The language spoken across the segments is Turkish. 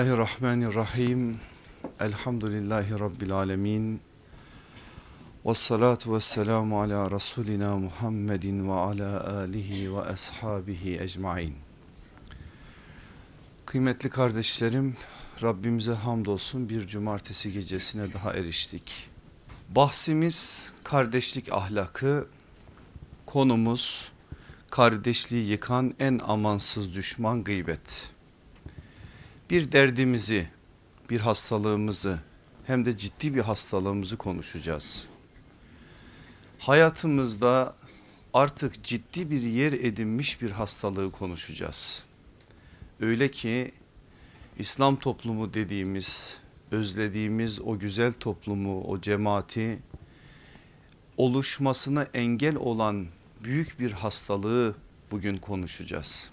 Bismillahirrahmanirrahim. Elhamdülillahi Rabbil alemin. Ve salatu ve selamu ala Resulina Muhammedin ve ala alihi ve ashabihi ecmain. Kıymetli kardeşlerim Rabbimize hamdolsun bir cumartesi gecesine daha eriştik. Bahsimiz kardeşlik ahlakı, konumuz kardeşliği yıkan en amansız düşman gıybet bir derdimizi, bir hastalığımızı hem de ciddi bir hastalığımızı konuşacağız. Hayatımızda artık ciddi bir yer edinmiş bir hastalığı konuşacağız. Öyle ki İslam toplumu dediğimiz, özlediğimiz o güzel toplumu, o cemaati oluşmasına engel olan büyük bir hastalığı bugün konuşacağız.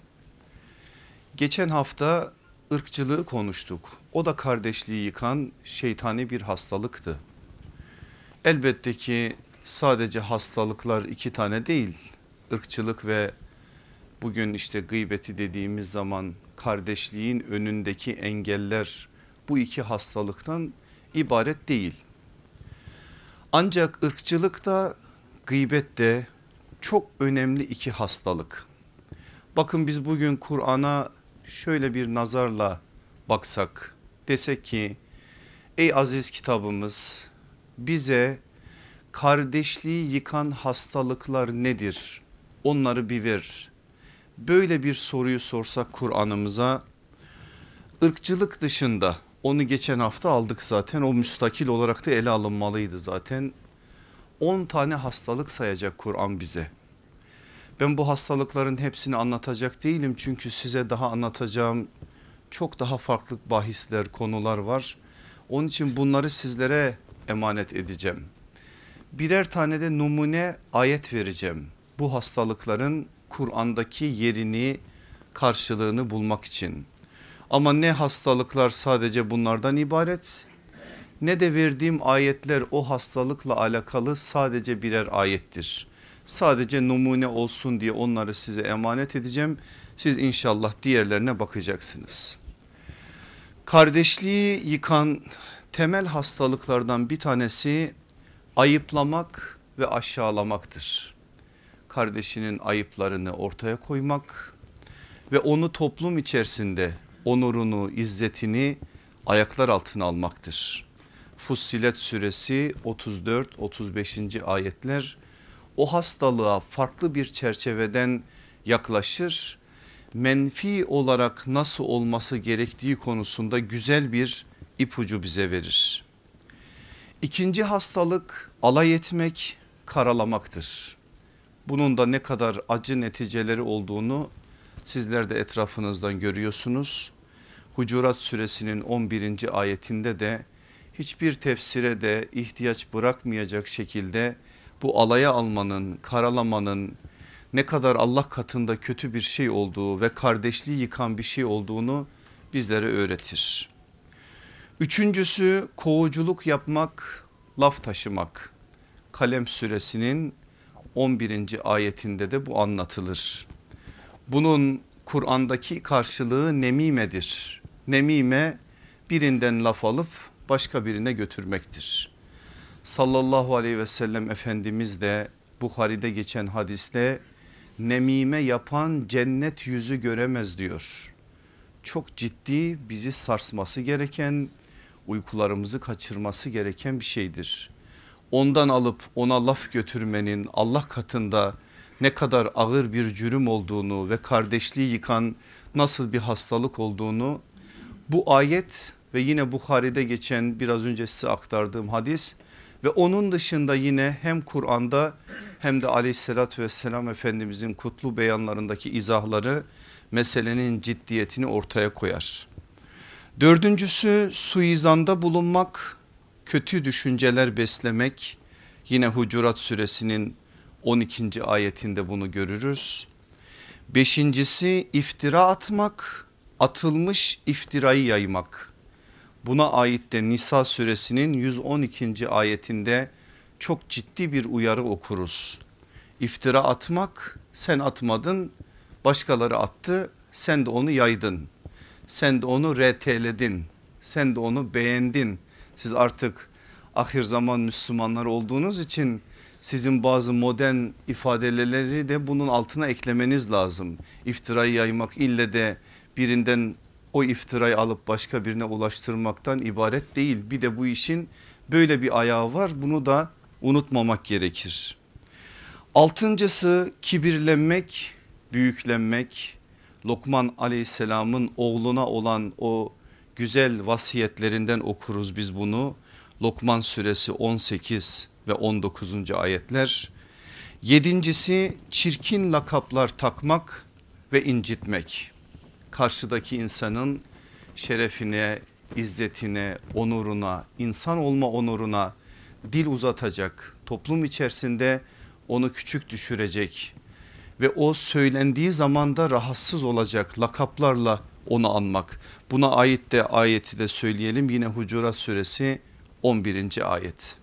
Geçen hafta ırkçılığı konuştuk. O da kardeşliği yıkan şeytani bir hastalıktı. Elbette ki sadece hastalıklar iki tane değil. Irkçılık ve bugün işte gıybeti dediğimiz zaman kardeşliğin önündeki engeller bu iki hastalıktan ibaret değil. Ancak ırkçılık da gıybet de çok önemli iki hastalık. Bakın biz bugün Kur'an'a şöyle bir nazarla baksak desek ki ey aziz kitabımız bize kardeşliği yıkan hastalıklar nedir onları bir ver. Böyle bir soruyu sorsak Kur'an'ımıza ırkçılık dışında onu geçen hafta aldık zaten o müstakil olarak da ele alınmalıydı zaten. 10 tane hastalık sayacak Kur'an bize. Ben bu hastalıkların hepsini anlatacak değilim çünkü size daha anlatacağım çok daha farklı bahisler konular var. Onun için bunları sizlere emanet edeceğim. Birer tane de numune ayet vereceğim. Bu hastalıkların Kur'an'daki yerini karşılığını bulmak için. Ama ne hastalıklar sadece bunlardan ibaret ne de verdiğim ayetler o hastalıkla alakalı sadece birer ayettir. Sadece numune olsun diye onları size emanet edeceğim. Siz inşallah diğerlerine bakacaksınız. Kardeşliği yıkan temel hastalıklardan bir tanesi ayıplamak ve aşağılamaktır. Kardeşinin ayıplarını ortaya koymak ve onu toplum içerisinde onurunu, izzetini ayaklar altına almaktır. Fussilet suresi 34-35. ayetler o hastalığa farklı bir çerçeveden yaklaşır. Menfi olarak nasıl olması gerektiği konusunda güzel bir ipucu bize verir. İkinci hastalık alay etmek, karalamaktır. Bunun da ne kadar acı neticeleri olduğunu sizler de etrafınızdan görüyorsunuz. Hucurat suresinin 11. ayetinde de hiçbir tefsire de ihtiyaç bırakmayacak şekilde bu alaya almanın, karalamanın ne kadar Allah katında kötü bir şey olduğu ve kardeşliği yıkan bir şey olduğunu bizlere öğretir. Üçüncüsü kovuculuk yapmak, laf taşımak. Kalem suresinin 11. ayetinde de bu anlatılır. Bunun Kur'an'daki karşılığı nemimedir. Nemime birinden laf alıp başka birine götürmektir sallallahu aleyhi ve sellem Efendimiz de Bukhari'de geçen hadiste nemime yapan cennet yüzü göremez diyor. Çok ciddi bizi sarsması gereken uykularımızı kaçırması gereken bir şeydir. Ondan alıp ona laf götürmenin Allah katında ne kadar ağır bir cürüm olduğunu ve kardeşliği yıkan nasıl bir hastalık olduğunu bu ayet ve yine Bukhari'de geçen biraz önce size aktardığım hadis ve onun dışında yine hem Kur'an'da hem de aleyhissalatü vesselam Efendimizin kutlu beyanlarındaki izahları meselenin ciddiyetini ortaya koyar. Dördüncüsü suizanda bulunmak, kötü düşünceler beslemek yine Hucurat suresinin 12. ayetinde bunu görürüz. Beşincisi iftira atmak, atılmış iftirayı yaymak. Buna ait de Nisa suresinin 112. ayetinde çok ciddi bir uyarı okuruz. İftira atmak sen atmadın başkaları attı sen de onu yaydın. sen de onu RT'ledin sen de onu beğendin siz artık ahir zaman Müslümanlar olduğunuz için sizin bazı modern ifadeleri de bunun altına eklemeniz lazım. İftirayı yaymak ille de birinden o iftirayı alıp başka birine ulaştırmaktan ibaret değil. Bir de bu işin böyle bir ayağı var bunu da unutmamak gerekir. Altıncısı kibirlenmek, büyüklenmek. Lokman aleyhisselamın oğluna olan o güzel vasiyetlerinden okuruz biz bunu. Lokman suresi 18 ve 19. ayetler. Yedincisi çirkin lakaplar takmak ve incitmek. Karşıdaki insanın şerefine, izzetine, onuruna, insan olma onuruna dil uzatacak, toplum içerisinde onu küçük düşürecek ve o söylendiği zaman da rahatsız olacak lakaplarla onu anmak. Buna ait de ayeti de söyleyelim yine Hucurat suresi 11. ayet.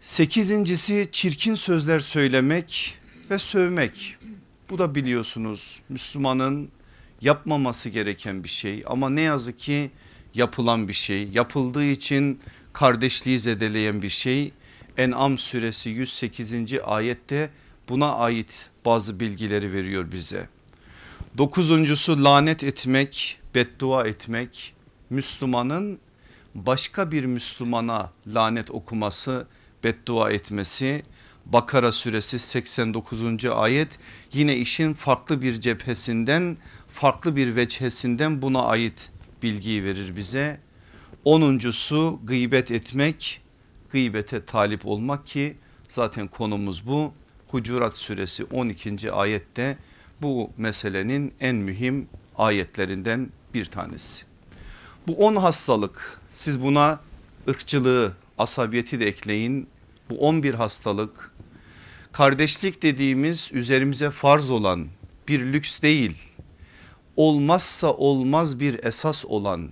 Sekizincisi çirkin sözler söylemek ve sövmek. Bu da biliyorsunuz Müslümanın yapmaması gereken bir şey ama ne yazık ki yapılan bir şey. Yapıldığı için kardeşliği zedeleyen bir şey. En'am suresi 108. ayette buna ait bazı bilgileri veriyor bize. Dokuzuncusu lanet etmek, beddua etmek. Müslümanın başka bir Müslümana lanet okuması, beddua etmesi. Bakara suresi 89. ayet yine işin farklı bir cephesinden farklı bir veçhesinden buna ait bilgiyi verir bize. Onuncusu gıybet etmek, gıybete talip olmak ki zaten konumuz bu. Hucurat suresi 12. ayette bu meselenin en mühim ayetlerinden bir tanesi. Bu 10 hastalık siz buna ırkçılığı asabiyeti de ekleyin. Bu 11 hastalık kardeşlik dediğimiz üzerimize farz olan bir lüks değil olmazsa olmaz bir esas olan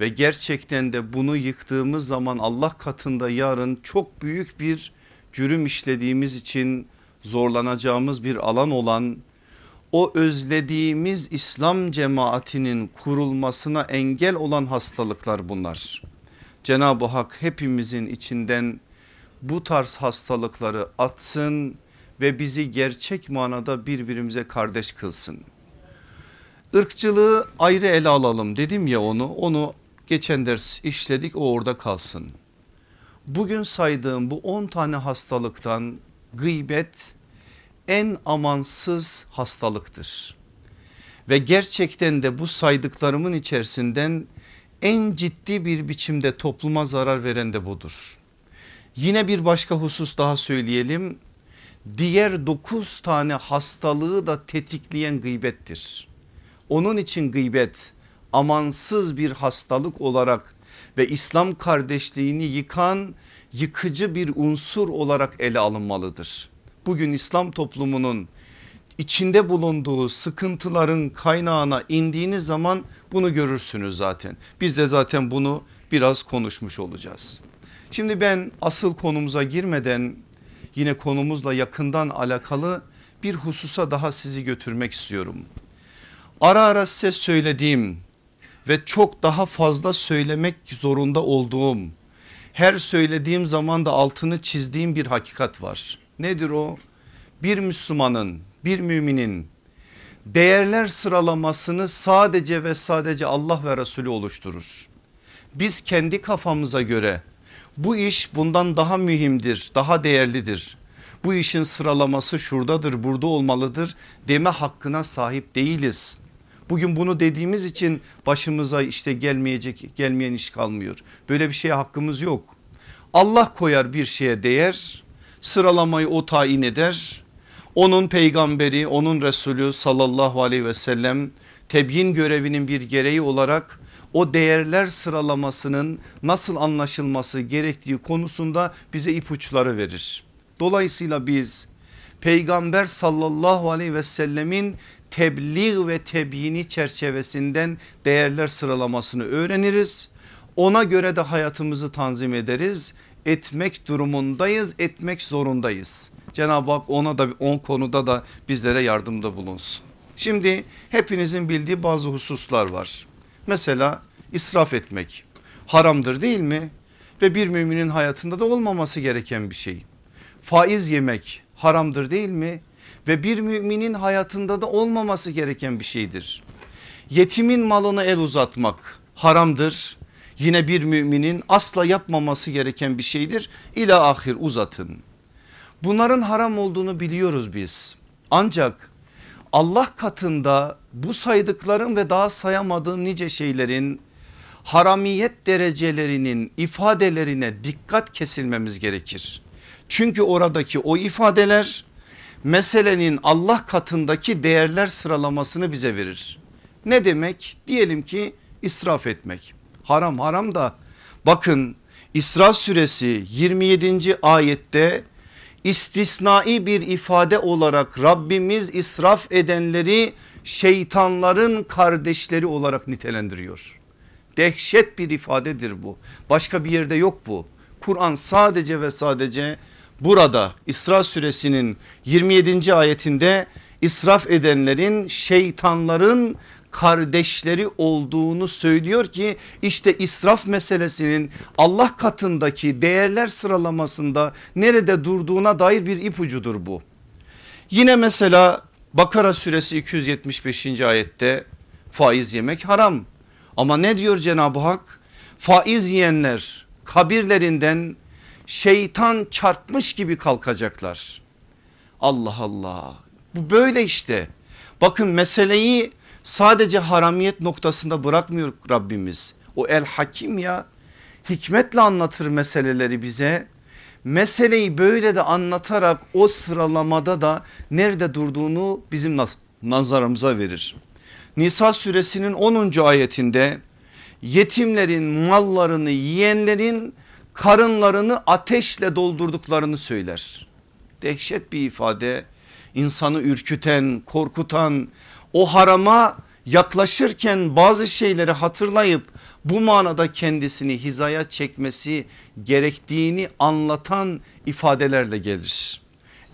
ve gerçekten de bunu yıktığımız zaman Allah katında yarın çok büyük bir cürüm işlediğimiz için zorlanacağımız bir alan olan o özlediğimiz İslam cemaatinin kurulmasına engel olan hastalıklar bunlar. Cenab-ı Hak hepimizin içinden bu tarz hastalıkları atsın ve bizi gerçek manada birbirimize kardeş kılsın. Irkçılığı ayrı ele alalım dedim ya onu onu geçen ders işledik o orada kalsın. Bugün saydığım bu 10 tane hastalıktan gıybet en amansız hastalıktır. Ve gerçekten de bu saydıklarımın içerisinden en ciddi bir biçimde topluma zarar veren de budur. Yine bir başka husus daha söyleyelim. Diğer 9 tane hastalığı da tetikleyen gıybettir. Onun için gıybet amansız bir hastalık olarak ve İslam kardeşliğini yıkan yıkıcı bir unsur olarak ele alınmalıdır. Bugün İslam toplumunun içinde bulunduğu sıkıntıların kaynağına indiğiniz zaman bunu görürsünüz zaten. Biz de zaten bunu biraz konuşmuş olacağız. Şimdi ben asıl konumuza girmeden yine konumuzla yakından alakalı bir hususa daha sizi götürmek istiyorum. Ara ara size söylediğim ve çok daha fazla söylemek zorunda olduğum her söylediğim zaman da altını çizdiğim bir hakikat var. Nedir o? Bir Müslümanın bir müminin değerler sıralamasını sadece ve sadece Allah ve Resulü oluşturur. Biz kendi kafamıza göre bu iş bundan daha mühimdir, daha değerlidir. Bu işin sıralaması şuradadır, burada olmalıdır deme hakkına sahip değiliz. Bugün bunu dediğimiz için başımıza işte gelmeyecek gelmeyen iş kalmıyor. Böyle bir şeye hakkımız yok. Allah koyar bir şeye değer sıralamayı o tayin eder. Onun peygamberi onun Resulü sallallahu aleyhi ve sellem tebyin görevinin bir gereği olarak o değerler sıralamasının nasıl anlaşılması gerektiği konusunda bize ipuçları verir. Dolayısıyla biz peygamber sallallahu aleyhi ve sellemin tebliğ ve tebyini çerçevesinden değerler sıralamasını öğreniriz. Ona göre de hayatımızı tanzim ederiz. Etmek durumundayız, etmek zorundayız. Cenab-ı Hak ona da on konuda da bizlere yardımda bulunsun. Şimdi hepinizin bildiği bazı hususlar var. Mesela israf etmek haramdır değil mi? Ve bir müminin hayatında da olmaması gereken bir şey. Faiz yemek haramdır değil mi? Ve bir müminin hayatında da olmaması gereken bir şeydir. Yetimin malını el uzatmak haramdır. Yine bir müminin asla yapmaması gereken bir şeydir. İla ahir uzatın. Bunların haram olduğunu biliyoruz biz. Ancak Allah katında bu saydıklarım ve daha sayamadığım nice şeylerin haramiyet derecelerinin ifadelerine dikkat kesilmemiz gerekir. Çünkü oradaki o ifadeler meselenin Allah katındaki değerler sıralamasını bize verir. Ne demek? Diyelim ki israf etmek. Haram haram da bakın İsra suresi 27. ayette istisnai bir ifade olarak Rabbimiz israf edenleri şeytanların kardeşleri olarak nitelendiriyor. Dehşet bir ifadedir bu. Başka bir yerde yok bu. Kur'an sadece ve sadece burada İsra suresinin 27. ayetinde israf edenlerin şeytanların kardeşleri olduğunu söylüyor ki işte israf meselesinin Allah katındaki değerler sıralamasında nerede durduğuna dair bir ipucudur bu. Yine mesela Bakara suresi 275. ayette faiz yemek haram. Ama ne diyor Cenab-ı Hak? Faiz yiyenler kabirlerinden şeytan çarpmış gibi kalkacaklar. Allah Allah bu böyle işte. Bakın meseleyi sadece haramiyet noktasında bırakmıyor Rabbimiz. O el hakim ya hikmetle anlatır meseleleri bize. Meseleyi böyle de anlatarak o sıralamada da nerede durduğunu bizim nazarımıza verir. Nisa suresinin 10. ayetinde yetimlerin mallarını yiyenlerin karınlarını ateşle doldurduklarını söyler. Dehşet bir ifade insanı ürküten korkutan o harama yaklaşırken bazı şeyleri hatırlayıp bu manada kendisini hizaya çekmesi gerektiğini anlatan ifadelerle gelir.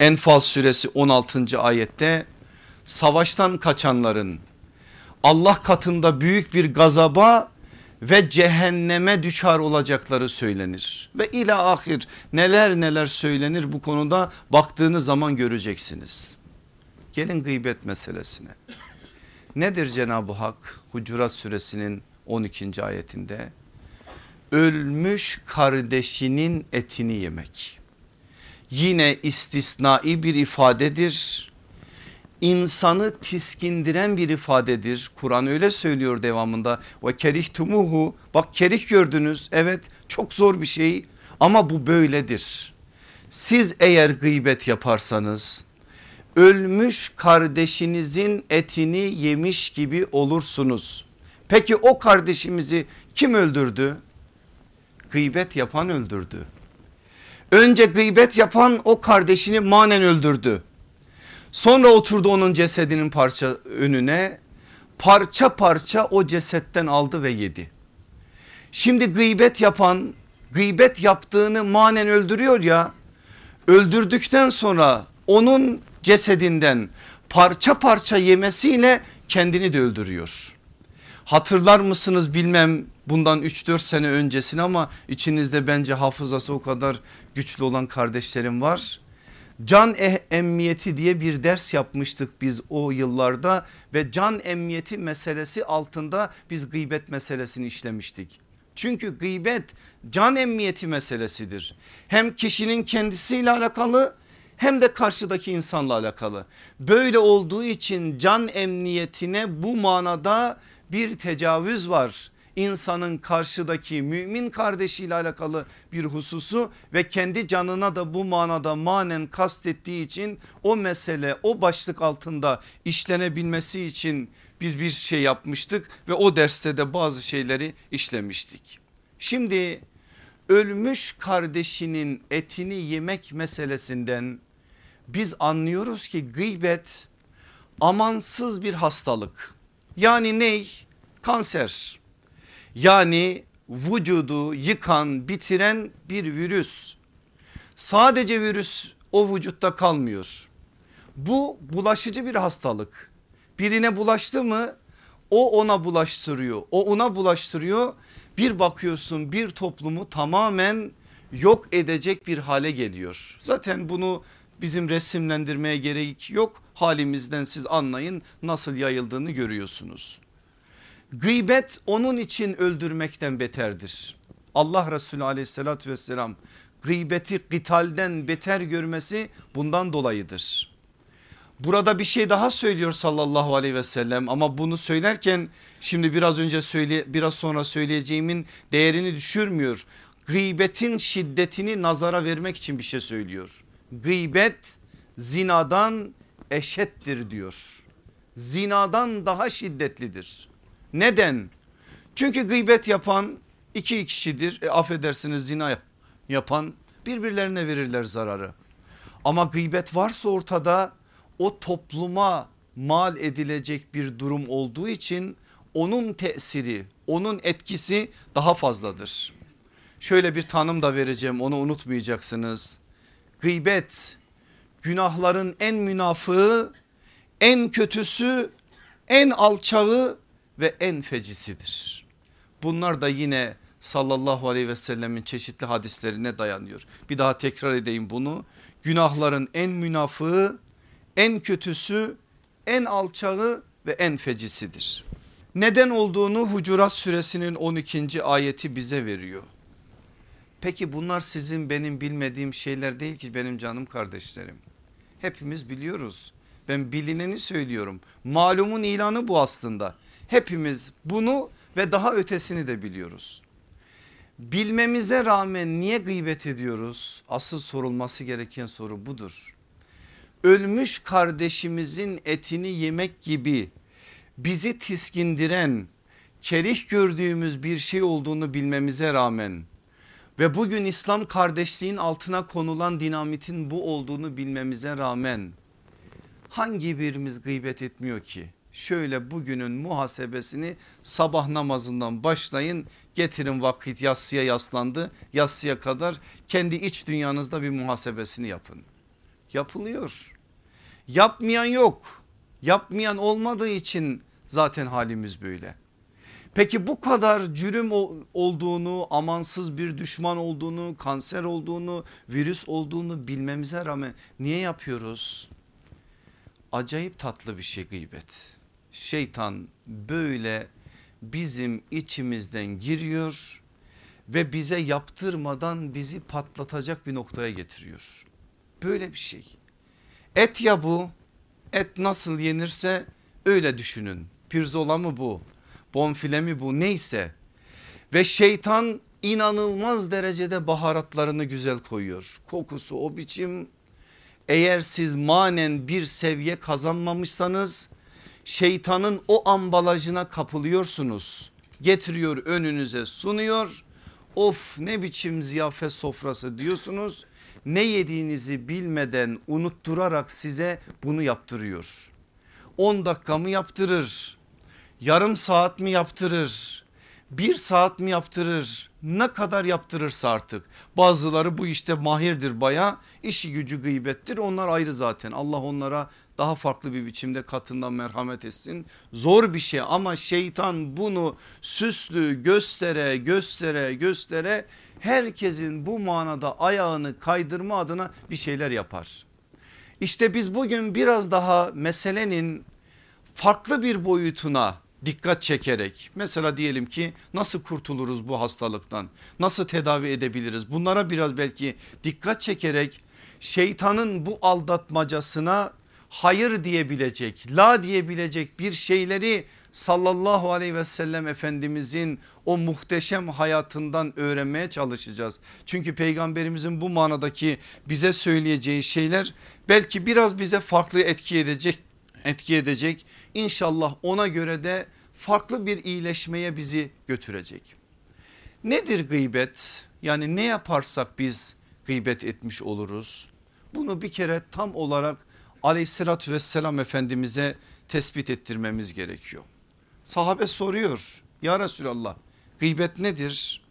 Enfal suresi 16. ayette savaştan kaçanların Allah katında büyük bir gazaba ve cehenneme düşar olacakları söylenir. Ve ila ahir neler neler söylenir bu konuda baktığınız zaman göreceksiniz. Gelin gıybet meselesine. Nedir Cenab-ı Hak Hucurat suresinin 12. ayetinde? Ölmüş kardeşinin etini yemek. Yine istisnai bir ifadedir insanı tiskindiren bir ifadedir. Kur'an öyle söylüyor devamında ve kerihtumuhu bak kerih gördünüz evet çok zor bir şey ama bu böyledir. Siz eğer gıybet yaparsanız ölmüş kardeşinizin etini yemiş gibi olursunuz. Peki o kardeşimizi kim öldürdü? Gıybet yapan öldürdü. Önce gıybet yapan o kardeşini manen öldürdü. Sonra oturdu onun cesedinin parça önüne parça parça o cesetten aldı ve yedi. Şimdi gıybet yapan gıybet yaptığını manen öldürüyor ya öldürdükten sonra onun cesedinden parça parça yemesiyle kendini de öldürüyor. Hatırlar mısınız bilmem bundan 3-4 sene öncesini ama içinizde bence hafızası o kadar güçlü olan kardeşlerim var. Can eh emniyeti diye bir ders yapmıştık biz o yıllarda ve can emniyeti meselesi altında biz gıybet meselesini işlemiştik. Çünkü gıybet can emniyeti meselesidir. Hem kişinin kendisiyle alakalı hem de karşıdaki insanla alakalı. Böyle olduğu için can emniyetine bu manada bir tecavüz var insanın karşıdaki mümin kardeşiyle alakalı bir hususu ve kendi canına da bu manada manen kastettiği için o mesele o başlık altında işlenebilmesi için biz bir şey yapmıştık ve o derste de bazı şeyleri işlemiştik. Şimdi ölmüş kardeşinin etini yemek meselesinden biz anlıyoruz ki gıybet amansız bir hastalık. Yani ney? Kanser. Yani vücudu yıkan bitiren bir virüs. Sadece virüs o vücutta kalmıyor. Bu bulaşıcı bir hastalık. Birine bulaştı mı o ona bulaştırıyor. O ona bulaştırıyor. Bir bakıyorsun bir toplumu tamamen yok edecek bir hale geliyor. Zaten bunu bizim resimlendirmeye gerek yok. Halimizden siz anlayın nasıl yayıldığını görüyorsunuz. Gıybet onun için öldürmekten beterdir. Allah Resulü aleyhissalatü vesselam gıybeti gıtalden beter görmesi bundan dolayıdır. Burada bir şey daha söylüyor sallallahu aleyhi ve sellem ama bunu söylerken şimdi biraz önce söyle biraz sonra söyleyeceğimin değerini düşürmüyor. Gıybetin şiddetini nazara vermek için bir şey söylüyor. Gıybet zinadan eşettir diyor. Zinadan daha şiddetlidir. Neden? Çünkü gıybet yapan iki kişidir. E, affedersiniz zina yapan birbirlerine verirler zararı. Ama gıybet varsa ortada o topluma mal edilecek bir durum olduğu için onun tesiri onun etkisi daha fazladır. Şöyle bir tanım da vereceğim onu unutmayacaksınız. Gıybet günahların en münafığı en kötüsü en alçağı ve en fecisidir. Bunlar da yine sallallahu aleyhi ve sellemin çeşitli hadislerine dayanıyor. Bir daha tekrar edeyim bunu. Günahların en münafığı, en kötüsü, en alçağı ve en fecisidir. Neden olduğunu Hucurat suresinin 12. ayeti bize veriyor. Peki bunlar sizin benim bilmediğim şeyler değil ki benim canım kardeşlerim. Hepimiz biliyoruz. Ben bilineni söylüyorum. Malumun ilanı bu aslında. Hepimiz bunu ve daha ötesini de biliyoruz. Bilmemize rağmen niye gıybet ediyoruz? Asıl sorulması gereken soru budur. Ölmüş kardeşimizin etini yemek gibi bizi tiskindiren, kerih gördüğümüz bir şey olduğunu bilmemize rağmen ve bugün İslam kardeşliğin altına konulan dinamitin bu olduğunu bilmemize rağmen hangi birimiz gıybet etmiyor ki? Şöyle bugünün muhasebesini sabah namazından başlayın getirin vakit yassıya yaslandı yassıya kadar kendi iç dünyanızda bir muhasebesini yapın. Yapılıyor yapmayan yok yapmayan olmadığı için zaten halimiz böyle. Peki bu kadar cürüm olduğunu, amansız bir düşman olduğunu, kanser olduğunu, virüs olduğunu bilmemize rağmen niye yapıyoruz? Acayip tatlı bir şey gıybet. Şeytan böyle bizim içimizden giriyor ve bize yaptırmadan bizi patlatacak bir noktaya getiriyor. Böyle bir şey. Et ya bu. Et nasıl yenirse öyle düşünün. Pirzola mı bu? bonfile mi bu neyse ve şeytan inanılmaz derecede baharatlarını güzel koyuyor. Kokusu o biçim eğer siz manen bir seviye kazanmamışsanız şeytanın o ambalajına kapılıyorsunuz. Getiriyor önünüze sunuyor. Of ne biçim ziyafet sofrası diyorsunuz. Ne yediğinizi bilmeden unutturarak size bunu yaptırıyor. 10 dakika mı yaptırır? yarım saat mi yaptırır? Bir saat mi yaptırır? Ne kadar yaptırırsa artık. Bazıları bu işte mahirdir baya işi gücü gıybettir onlar ayrı zaten. Allah onlara daha farklı bir biçimde katından merhamet etsin. Zor bir şey ama şeytan bunu süslü göstere göstere göstere herkesin bu manada ayağını kaydırma adına bir şeyler yapar. İşte biz bugün biraz daha meselenin farklı bir boyutuna dikkat çekerek mesela diyelim ki nasıl kurtuluruz bu hastalıktan nasıl tedavi edebiliriz bunlara biraz belki dikkat çekerek şeytanın bu aldatmacasına hayır diyebilecek la diyebilecek bir şeyleri sallallahu aleyhi ve sellem efendimizin o muhteşem hayatından öğrenmeye çalışacağız. Çünkü peygamberimizin bu manadaki bize söyleyeceği şeyler belki biraz bize farklı etki edecek etki edecek. İnşallah ona göre de farklı bir iyileşmeye bizi götürecek. Nedir gıybet? Yani ne yaparsak biz gıybet etmiş oluruz? Bunu bir kere tam olarak aleyhissalatü vesselam efendimize tespit ettirmemiz gerekiyor. Sahabe soruyor ya Resulallah gıybet nedir?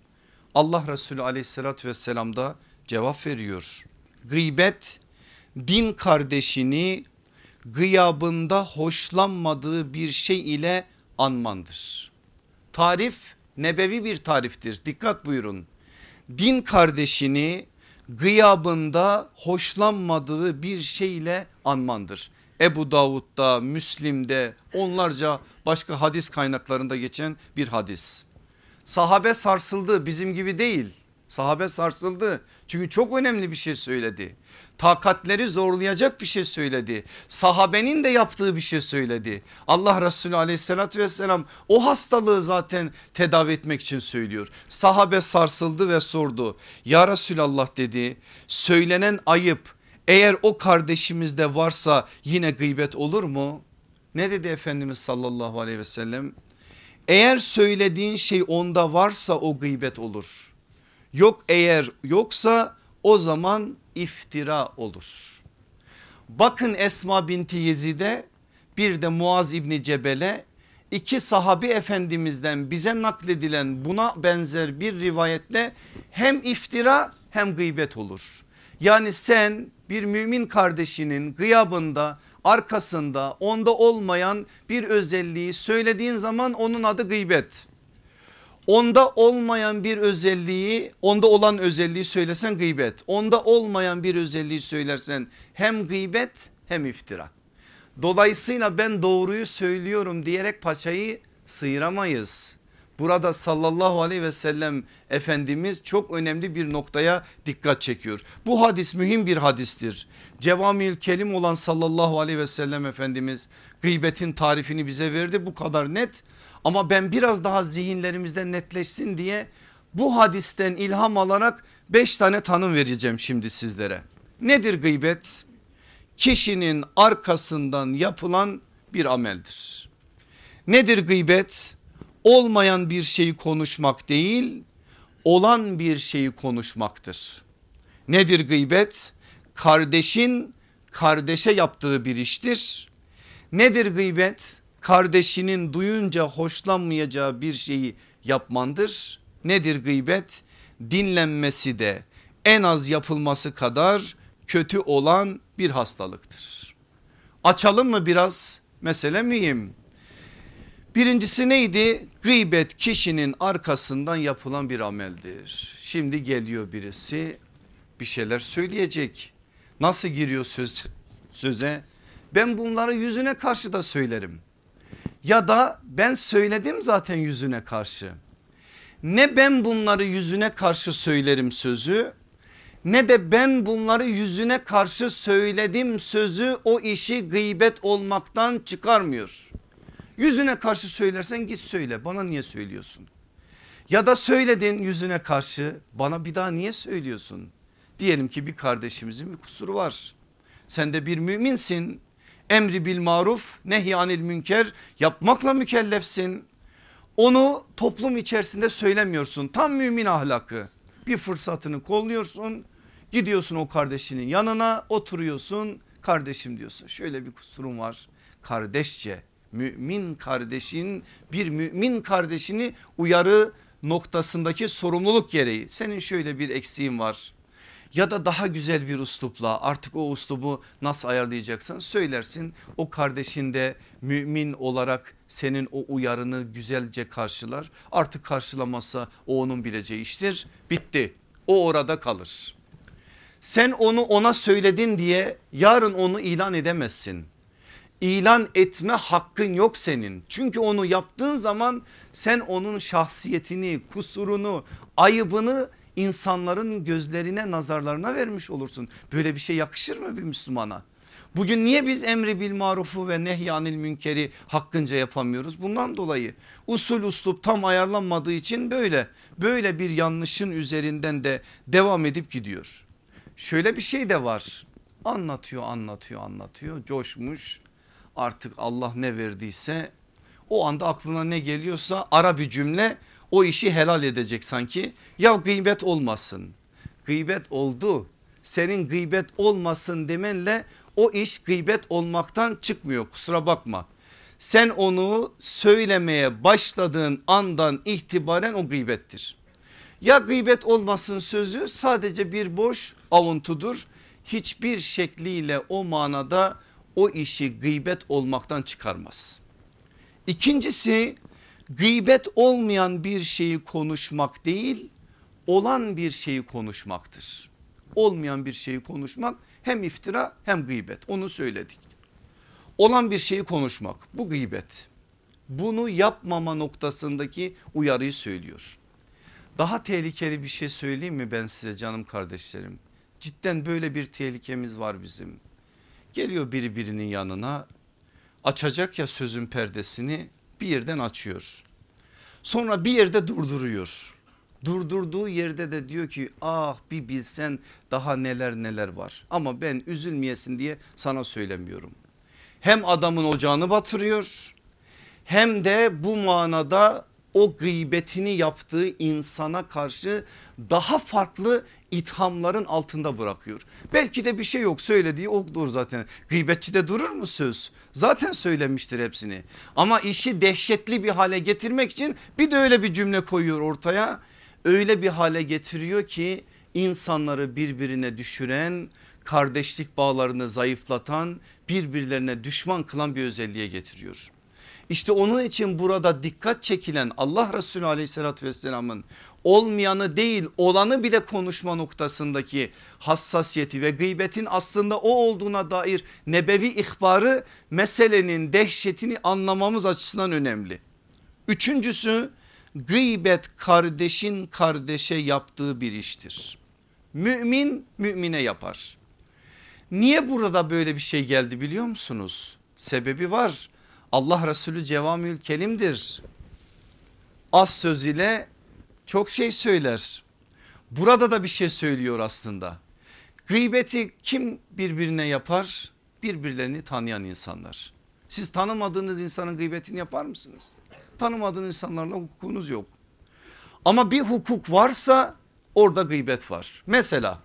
Allah Resulü aleyhissalatü vesselam da cevap veriyor. Gıybet din kardeşini gıyabında hoşlanmadığı bir şey ile anmandır. Tarif nebevi bir tariftir dikkat buyurun. Din kardeşini gıyabında hoşlanmadığı bir şeyle anmandır. Ebu Davud'da, Müslim'de onlarca başka hadis kaynaklarında geçen bir hadis. Sahabe sarsıldı bizim gibi değil. Sahabe sarsıldı çünkü çok önemli bir şey söyledi. Takatleri zorlayacak bir şey söyledi. Sahabenin de yaptığı bir şey söyledi. Allah Resulü aleyhissalatü vesselam o hastalığı zaten tedavi etmek için söylüyor. Sahabe sarsıldı ve sordu. Ya Resulallah dedi söylenen ayıp eğer o kardeşimizde varsa yine gıybet olur mu? Ne dedi Efendimiz sallallahu aleyhi ve sellem? Eğer söylediğin şey onda varsa o gıybet olur. Yok eğer yoksa o zaman iftira olur. Bakın Esma binti Yezid'e bir de Muaz İbni Cebel'e iki sahabi efendimizden bize nakledilen buna benzer bir rivayetle hem iftira hem gıybet olur. Yani sen bir mümin kardeşinin gıyabında arkasında onda olmayan bir özelliği söylediğin zaman onun adı gıybet. Onda olmayan bir özelliği onda olan özelliği söylesen gıybet. Onda olmayan bir özelliği söylersen hem gıybet hem iftira. Dolayısıyla ben doğruyu söylüyorum diyerek paçayı sıyıramayız. Burada sallallahu aleyhi ve sellem Efendimiz çok önemli bir noktaya dikkat çekiyor. Bu hadis mühim bir hadistir. Cevamil kelim olan sallallahu aleyhi ve sellem Efendimiz gıybetin tarifini bize verdi bu kadar net. Ama ben biraz daha zihinlerimizde netleşsin diye bu hadisten ilham alarak beş tane tanım vereceğim şimdi sizlere. Nedir gıybet? Kişinin arkasından yapılan bir ameldir. Nedir gıybet? olmayan bir şeyi konuşmak değil olan bir şeyi konuşmaktır. Nedir gıybet? Kardeşin kardeşe yaptığı bir iştir. Nedir gıybet? Kardeşinin duyunca hoşlanmayacağı bir şeyi yapmandır. Nedir gıybet? Dinlenmesi de en az yapılması kadar kötü olan bir hastalıktır. Açalım mı biraz? Mesele mühim. Birincisi neydi? Gıybet kişinin arkasından yapılan bir ameldir. Şimdi geliyor birisi bir şeyler söyleyecek. Nasıl giriyor söz, söze? Ben bunları yüzüne karşı da söylerim. Ya da ben söyledim zaten yüzüne karşı. Ne ben bunları yüzüne karşı söylerim sözü ne de ben bunları yüzüne karşı söyledim sözü o işi gıybet olmaktan çıkarmıyor. Yüzüne karşı söylersen git söyle bana niye söylüyorsun? Ya da söyledin yüzüne karşı bana bir daha niye söylüyorsun? Diyelim ki bir kardeşimizin bir kusuru var. Sen de bir müminsin. Emri bil maruf nehyanil münker yapmakla mükellefsin. Onu toplum içerisinde söylemiyorsun. Tam mümin ahlakı. Bir fırsatını kolluyorsun. Gidiyorsun o kardeşinin yanına oturuyorsun. Kardeşim diyorsun şöyle bir kusurum var. Kardeşçe mümin kardeşin bir mümin kardeşini uyarı noktasındaki sorumluluk gereği senin şöyle bir eksiğin var ya da daha güzel bir uslupla artık o uslubu nasıl ayarlayacaksan söylersin. O kardeşin de mümin olarak senin o uyarını güzelce karşılar. Artık karşılamazsa o onun bileceği iştir. Bitti. O orada kalır. Sen onu ona söyledin diye yarın onu ilan edemezsin ilan etme hakkın yok senin. Çünkü onu yaptığın zaman sen onun şahsiyetini, kusurunu, ayıbını insanların gözlerine nazarlarına vermiş olursun. Böyle bir şey yakışır mı bir Müslümana? Bugün niye biz emri bil marufu ve nehyanil münkeri hakkınca yapamıyoruz? Bundan dolayı usul uslup tam ayarlanmadığı için böyle böyle bir yanlışın üzerinden de devam edip gidiyor. Şöyle bir şey de var anlatıyor anlatıyor anlatıyor coşmuş artık Allah ne verdiyse o anda aklına ne geliyorsa ara bir cümle o işi helal edecek sanki. Ya gıybet olmasın. Gıybet oldu. Senin gıybet olmasın demenle o iş gıybet olmaktan çıkmıyor kusura bakma. Sen onu söylemeye başladığın andan itibaren o gıybettir. Ya gıybet olmasın sözü sadece bir boş avuntudur. Hiçbir şekliyle o manada o işi gıybet olmaktan çıkarmaz. İkincisi gıybet olmayan bir şeyi konuşmak değil olan bir şeyi konuşmaktır. Olmayan bir şeyi konuşmak hem iftira hem gıybet onu söyledik. Olan bir şeyi konuşmak bu gıybet. Bunu yapmama noktasındaki uyarıyı söylüyor. Daha tehlikeli bir şey söyleyeyim mi ben size canım kardeşlerim? Cidden böyle bir tehlikemiz var bizim. Geliyor biri birinin yanına açacak ya sözün perdesini bir yerden açıyor. Sonra bir yerde durduruyor. Durdurduğu yerde de diyor ki ah bir bilsen daha neler neler var. Ama ben üzülmeyesin diye sana söylemiyorum. Hem adamın ocağını batırıyor hem de bu manada o gıybetini yaptığı insana karşı daha farklı ithamların altında bırakıyor. Belki de bir şey yok söylediği odur zaten. Gıybetçi de durur mu söz? Zaten söylemiştir hepsini. Ama işi dehşetli bir hale getirmek için bir de öyle bir cümle koyuyor ortaya. Öyle bir hale getiriyor ki insanları birbirine düşüren, kardeşlik bağlarını zayıflatan, birbirlerine düşman kılan bir özelliğe getiriyor. İşte onun için burada dikkat çekilen Allah Resulü aleyhissalatü vesselamın olmayanı değil olanı bile konuşma noktasındaki hassasiyeti ve gıybetin aslında o olduğuna dair nebevi ihbarı meselenin dehşetini anlamamız açısından önemli. Üçüncüsü gıybet kardeşin kardeşe yaptığı bir iştir. Mümin mümine yapar. Niye burada böyle bir şey geldi biliyor musunuz? Sebebi var. Allah Resulü cevamül kelimdir. Az söz ile çok şey söyler. Burada da bir şey söylüyor aslında. Gıybeti kim birbirine yapar? Birbirlerini tanıyan insanlar. Siz tanımadığınız insanın gıybetini yapar mısınız? Tanımadığınız insanlarla hukukunuz yok. Ama bir hukuk varsa orada gıybet var. Mesela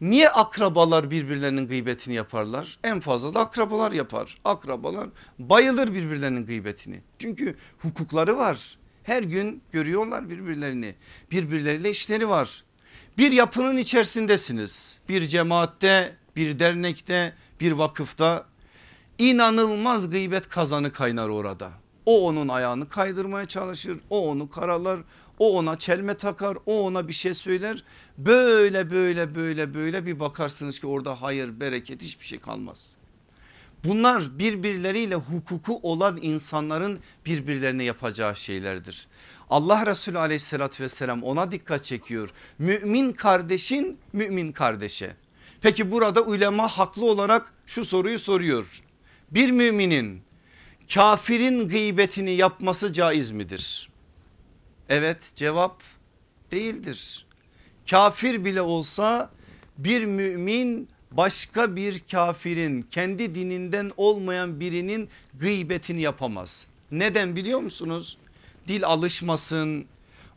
Niye akrabalar birbirlerinin gıybetini yaparlar? En fazla da akrabalar yapar. Akrabalar bayılır birbirlerinin gıybetini. Çünkü hukukları var. Her gün görüyorlar birbirlerini. Birbirleriyle işleri var. Bir yapının içerisindesiniz. Bir cemaatte, bir dernekte, bir vakıfta inanılmaz gıybet kazanı kaynar orada. O onun ayağını kaydırmaya çalışır. O onu karalar. O ona çelme takar. O ona bir şey söyler. Böyle böyle böyle böyle bir bakarsınız ki orada hayır bereket hiçbir şey kalmaz. Bunlar birbirleriyle hukuku olan insanların birbirlerine yapacağı şeylerdir. Allah Resulü aleyhissalatü vesselam ona dikkat çekiyor. Mümin kardeşin mümin kardeşe. Peki burada ulema haklı olarak şu soruyu soruyor. Bir müminin kafirin gıybetini yapması caiz midir? Evet cevap değildir. Kafir bile olsa bir mümin başka bir kafirin kendi dininden olmayan birinin gıybetini yapamaz. Neden biliyor musunuz? Dil alışmasın,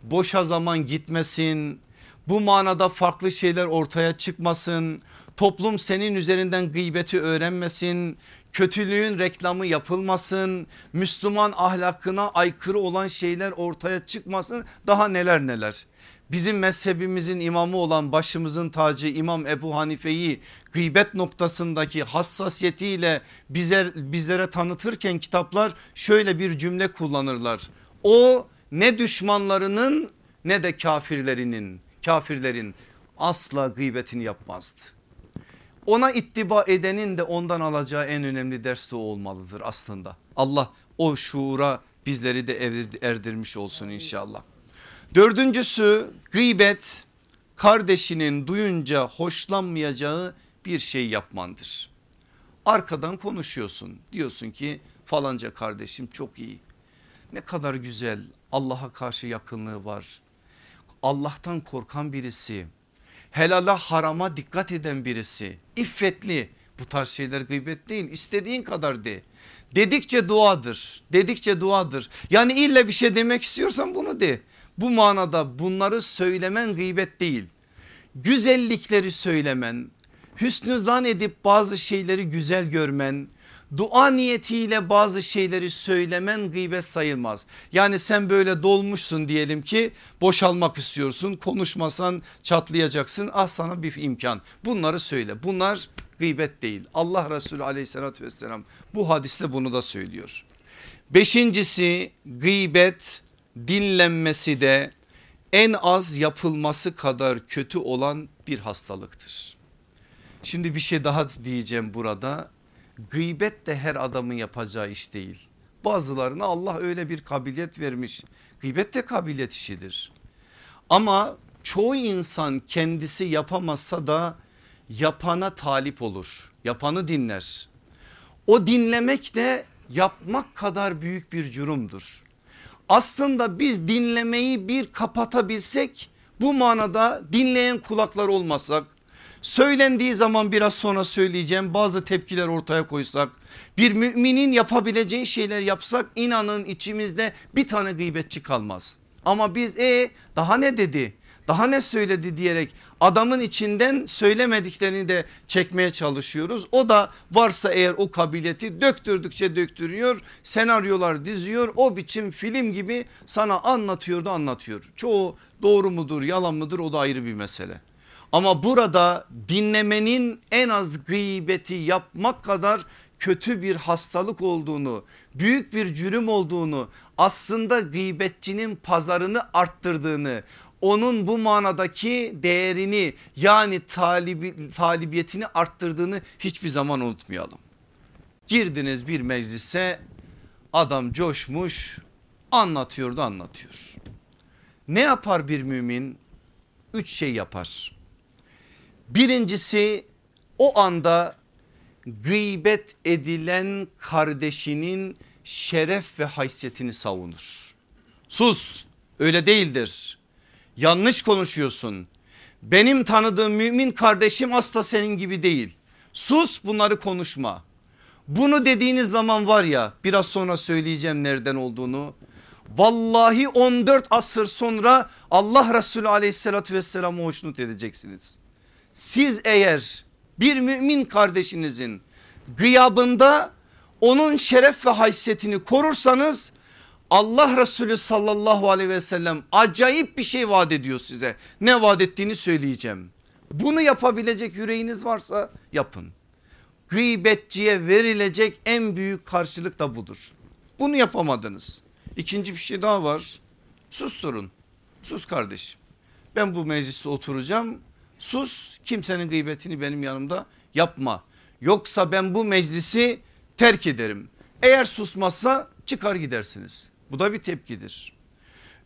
boşa zaman gitmesin, bu manada farklı şeyler ortaya çıkmasın. Toplum senin üzerinden gıybeti öğrenmesin. Kötülüğün reklamı yapılmasın. Müslüman ahlakına aykırı olan şeyler ortaya çıkmasın. Daha neler neler. Bizim mezhebimizin imamı olan başımızın tacı İmam Ebu Hanife'yi gıybet noktasındaki hassasiyetiyle bize, bizlere tanıtırken kitaplar şöyle bir cümle kullanırlar. O ne düşmanlarının ne de kafirlerinin kafirlerin asla gıybetini yapmazdı. Ona ittiba edenin de ondan alacağı en önemli ders de o olmalıdır aslında. Allah o şuura bizleri de erdirmiş olsun inşallah. Dördüncüsü gıybet kardeşinin duyunca hoşlanmayacağı bir şey yapmandır. Arkadan konuşuyorsun diyorsun ki falanca kardeşim çok iyi. Ne kadar güzel Allah'a karşı yakınlığı var. Allah'tan korkan birisi helala harama dikkat eden birisi. İffetli. Bu tarz şeyler gıybet değil. İstediğin kadar de. Dedikçe duadır. Dedikçe duadır. Yani ille bir şey demek istiyorsan bunu de. Bu manada bunları söylemen gıybet değil. Güzellikleri söylemen hüsnü zan edip bazı şeyleri güzel görmen dua niyetiyle bazı şeyleri söylemen gıybet sayılmaz. Yani sen böyle dolmuşsun diyelim ki boşalmak istiyorsun konuşmasan çatlayacaksın ah sana bir imkan bunları söyle bunlar gıybet değil. Allah Resulü aleyhissalatü vesselam bu hadiste bunu da söylüyor. Beşincisi gıybet dinlenmesi de en az yapılması kadar kötü olan bir hastalıktır. Şimdi bir şey daha diyeceğim burada. Gıybet de her adamın yapacağı iş değil. Bazılarına Allah öyle bir kabiliyet vermiş. Gıybet de kabiliyet işidir. Ama çoğu insan kendisi yapamazsa da yapana talip olur. Yapanı dinler. O dinlemek de yapmak kadar büyük bir cürümdür. Aslında biz dinlemeyi bir kapatabilsek bu manada dinleyen kulaklar olmasak söylendiği zaman biraz sonra söyleyeceğim bazı tepkiler ortaya koysak bir müminin yapabileceği şeyler yapsak inanın içimizde bir tane gıybetçi kalmaz. Ama biz e daha ne dedi daha ne söyledi diyerek adamın içinden söylemediklerini de çekmeye çalışıyoruz. O da varsa eğer o kabiliyeti döktürdükçe döktürüyor senaryolar diziyor o biçim film gibi sana anlatıyor da anlatıyor. Çoğu doğru mudur yalan mıdır o da ayrı bir mesele. Ama burada dinlemenin en az gıybeti yapmak kadar kötü bir hastalık olduğunu, büyük bir cürüm olduğunu, aslında gıybetçinin pazarını arttırdığını, onun bu manadaki değerini yani talibi, talibiyetini arttırdığını hiçbir zaman unutmayalım. Girdiniz bir meclise adam coşmuş anlatıyor da anlatıyor. Ne yapar bir mümin? Üç şey yapar. Birincisi o anda gıybet edilen kardeşinin şeref ve haysiyetini savunur. Sus öyle değildir yanlış konuşuyorsun. Benim tanıdığım mümin kardeşim asla senin gibi değil. Sus bunları konuşma. Bunu dediğiniz zaman var ya biraz sonra söyleyeceğim nereden olduğunu. Vallahi 14 asır sonra Allah Resulü aleyhissalatü vesselam'ı hoşnut edeceksiniz. Siz eğer bir mümin kardeşinizin gıyabında onun şeref ve haysiyetini korursanız Allah Resulü sallallahu aleyhi ve sellem acayip bir şey vaat ediyor size. Ne vaat ettiğini söyleyeceğim. Bunu yapabilecek yüreğiniz varsa yapın. Gıybetçiye verilecek en büyük karşılık da budur. Bunu yapamadınız. İkinci bir şey daha var. Susturun. Sus kardeşim. Ben bu mecliste oturacağım. Sus kimsenin gıybetini benim yanımda yapma. Yoksa ben bu meclisi terk ederim. Eğer susmazsa çıkar gidersiniz. Bu da bir tepkidir.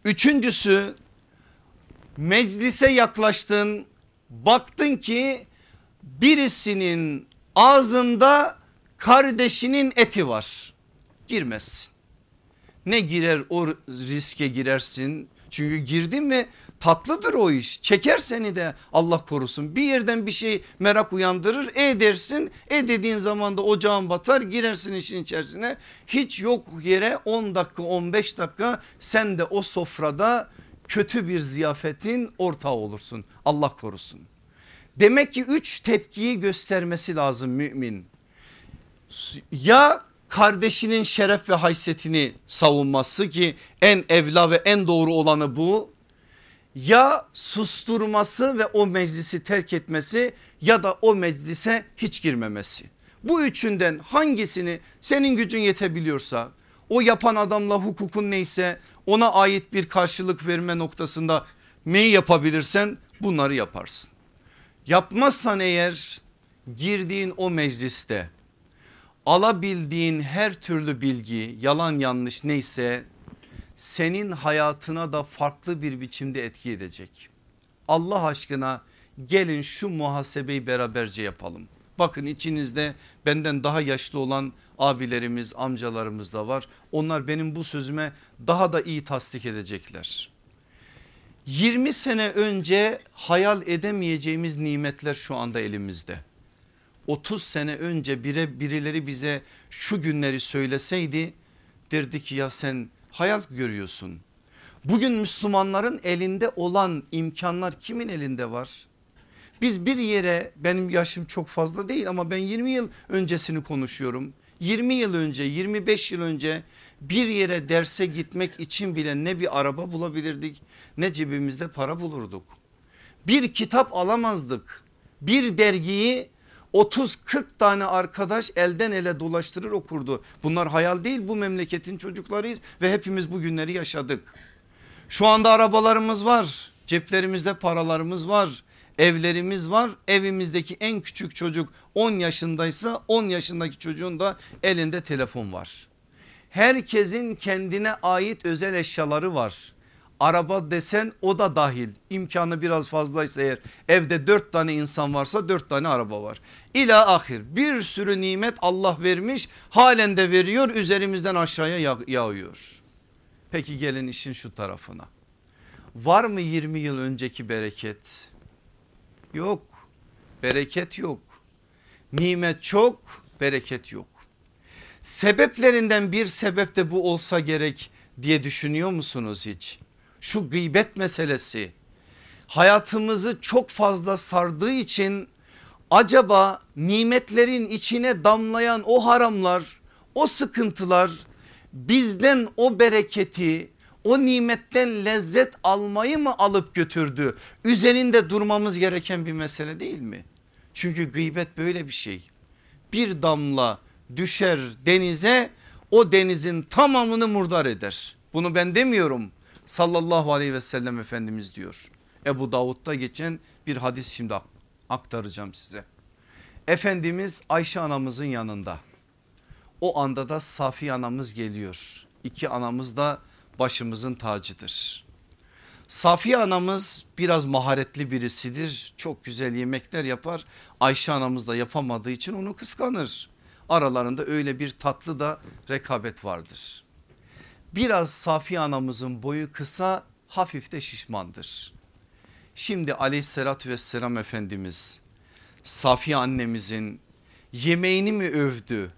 Üçüncüsü meclise yaklaştın baktın ki birisinin ağzında kardeşinin eti var girmezsin. Ne girer o riske girersin çünkü girdin mi tatlıdır o iş. Çeker seni de. Allah korusun. Bir yerden bir şey merak uyandırır. E dersin. E dediğin zaman da ocağın batar. Girersin işin içerisine. Hiç yok yere 10 dakika 15 dakika sen de o sofrada kötü bir ziyafetin ortağı olursun. Allah korusun. Demek ki üç tepkiyi göstermesi lazım mümin. Ya kardeşinin şeref ve haysiyetini savunması ki en evla ve en doğru olanı bu. Ya susturması ve o meclisi terk etmesi ya da o meclise hiç girmemesi. Bu üçünden hangisini senin gücün yetebiliyorsa o yapan adamla hukukun neyse ona ait bir karşılık verme noktasında neyi yapabilirsen bunları yaparsın. Yapmazsan eğer girdiğin o mecliste alabildiğin her türlü bilgi yalan yanlış neyse senin hayatına da farklı bir biçimde etki edecek. Allah aşkına gelin şu muhasebeyi beraberce yapalım. Bakın içinizde benden daha yaşlı olan abilerimiz amcalarımız da var. Onlar benim bu sözüme daha da iyi tasdik edecekler. 20 sene önce hayal edemeyeceğimiz nimetler şu anda elimizde. 30 sene önce bire, birileri bize şu günleri söyleseydi derdi ki ya sen hayal görüyorsun. Bugün Müslümanların elinde olan imkanlar kimin elinde var? Biz bir yere benim yaşım çok fazla değil ama ben 20 yıl öncesini konuşuyorum. 20 yıl önce 25 yıl önce bir yere derse gitmek için bile ne bir araba bulabilirdik ne cebimizde para bulurduk. Bir kitap alamazdık. Bir dergiyi 30-40 tane arkadaş elden ele dolaştırır okurdu. Bunlar hayal değil bu memleketin çocuklarıyız ve hepimiz bu günleri yaşadık. Şu anda arabalarımız var ceplerimizde paralarımız var evlerimiz var evimizdeki en küçük çocuk 10 yaşındaysa 10 yaşındaki çocuğun da elinde telefon var. Herkesin kendine ait özel eşyaları var. Araba desen o da dahil imkanı biraz fazlaysa eğer evde dört tane insan varsa dört tane araba var. İla ahir bir sürü nimet Allah vermiş halen de veriyor üzerimizden aşağıya yağ yağıyor. Peki gelin işin şu tarafına. Var mı 20 yıl önceki bereket? Yok. Bereket yok. Nimet çok, bereket yok. Sebeplerinden bir sebep de bu olsa gerek diye düşünüyor musunuz hiç? Şu gıybet meselesi hayatımızı çok fazla sardığı için acaba nimetlerin içine damlayan o haramlar, o sıkıntılar bizden o bereketi, o nimetten lezzet almayı mı alıp götürdü? Üzerinde durmamız gereken bir mesele değil mi? Çünkü gıybet böyle bir şey. Bir damla düşer denize o denizin tamamını murdar eder. Bunu ben demiyorum sallallahu aleyhi ve sellem Efendimiz diyor. Ebu Davud'da geçen bir hadis şimdi aktaracağım size. Efendimiz Ayşe anamızın yanında. O anda da Safi anamız geliyor. İki anamız da başımızın tacıdır. Safiye anamız biraz maharetli birisidir. Çok güzel yemekler yapar. Ayşe anamız da yapamadığı için onu kıskanır. Aralarında öyle bir tatlı da rekabet vardır. Biraz Safiye anamızın boyu kısa hafif de şişmandır. Şimdi aleyhissalatü vesselam Efendimiz Safiye annemizin yemeğini mi övdü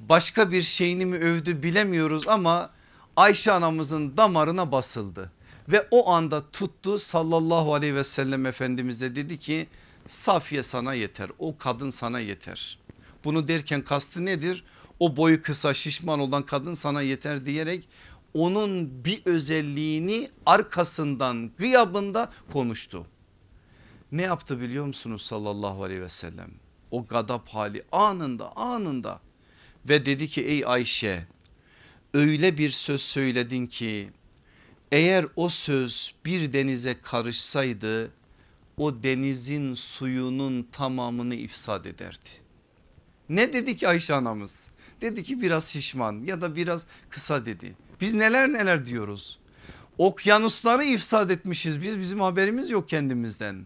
başka bir şeyini mi övdü bilemiyoruz ama Ayşe anamızın damarına basıldı. Ve o anda tuttu sallallahu aleyhi ve sellem efendimize dedi ki Safiye sana yeter o kadın sana yeter. Bunu derken kastı nedir? O boyu kısa şişman olan kadın sana yeter diyerek onun bir özelliğini arkasından gıyabında konuştu. Ne yaptı biliyor musunuz sallallahu aleyhi ve sellem? O gadap hali anında anında ve dedi ki ey Ayşe öyle bir söz söyledin ki eğer o söz bir denize karışsaydı o denizin suyunun tamamını ifsad ederdi. Ne dedi ki Ayşe anamız? Dedi ki biraz şişman ya da biraz kısa dedi. Biz neler neler diyoruz. Okyanusları ifsad etmişiz biz bizim haberimiz yok kendimizden.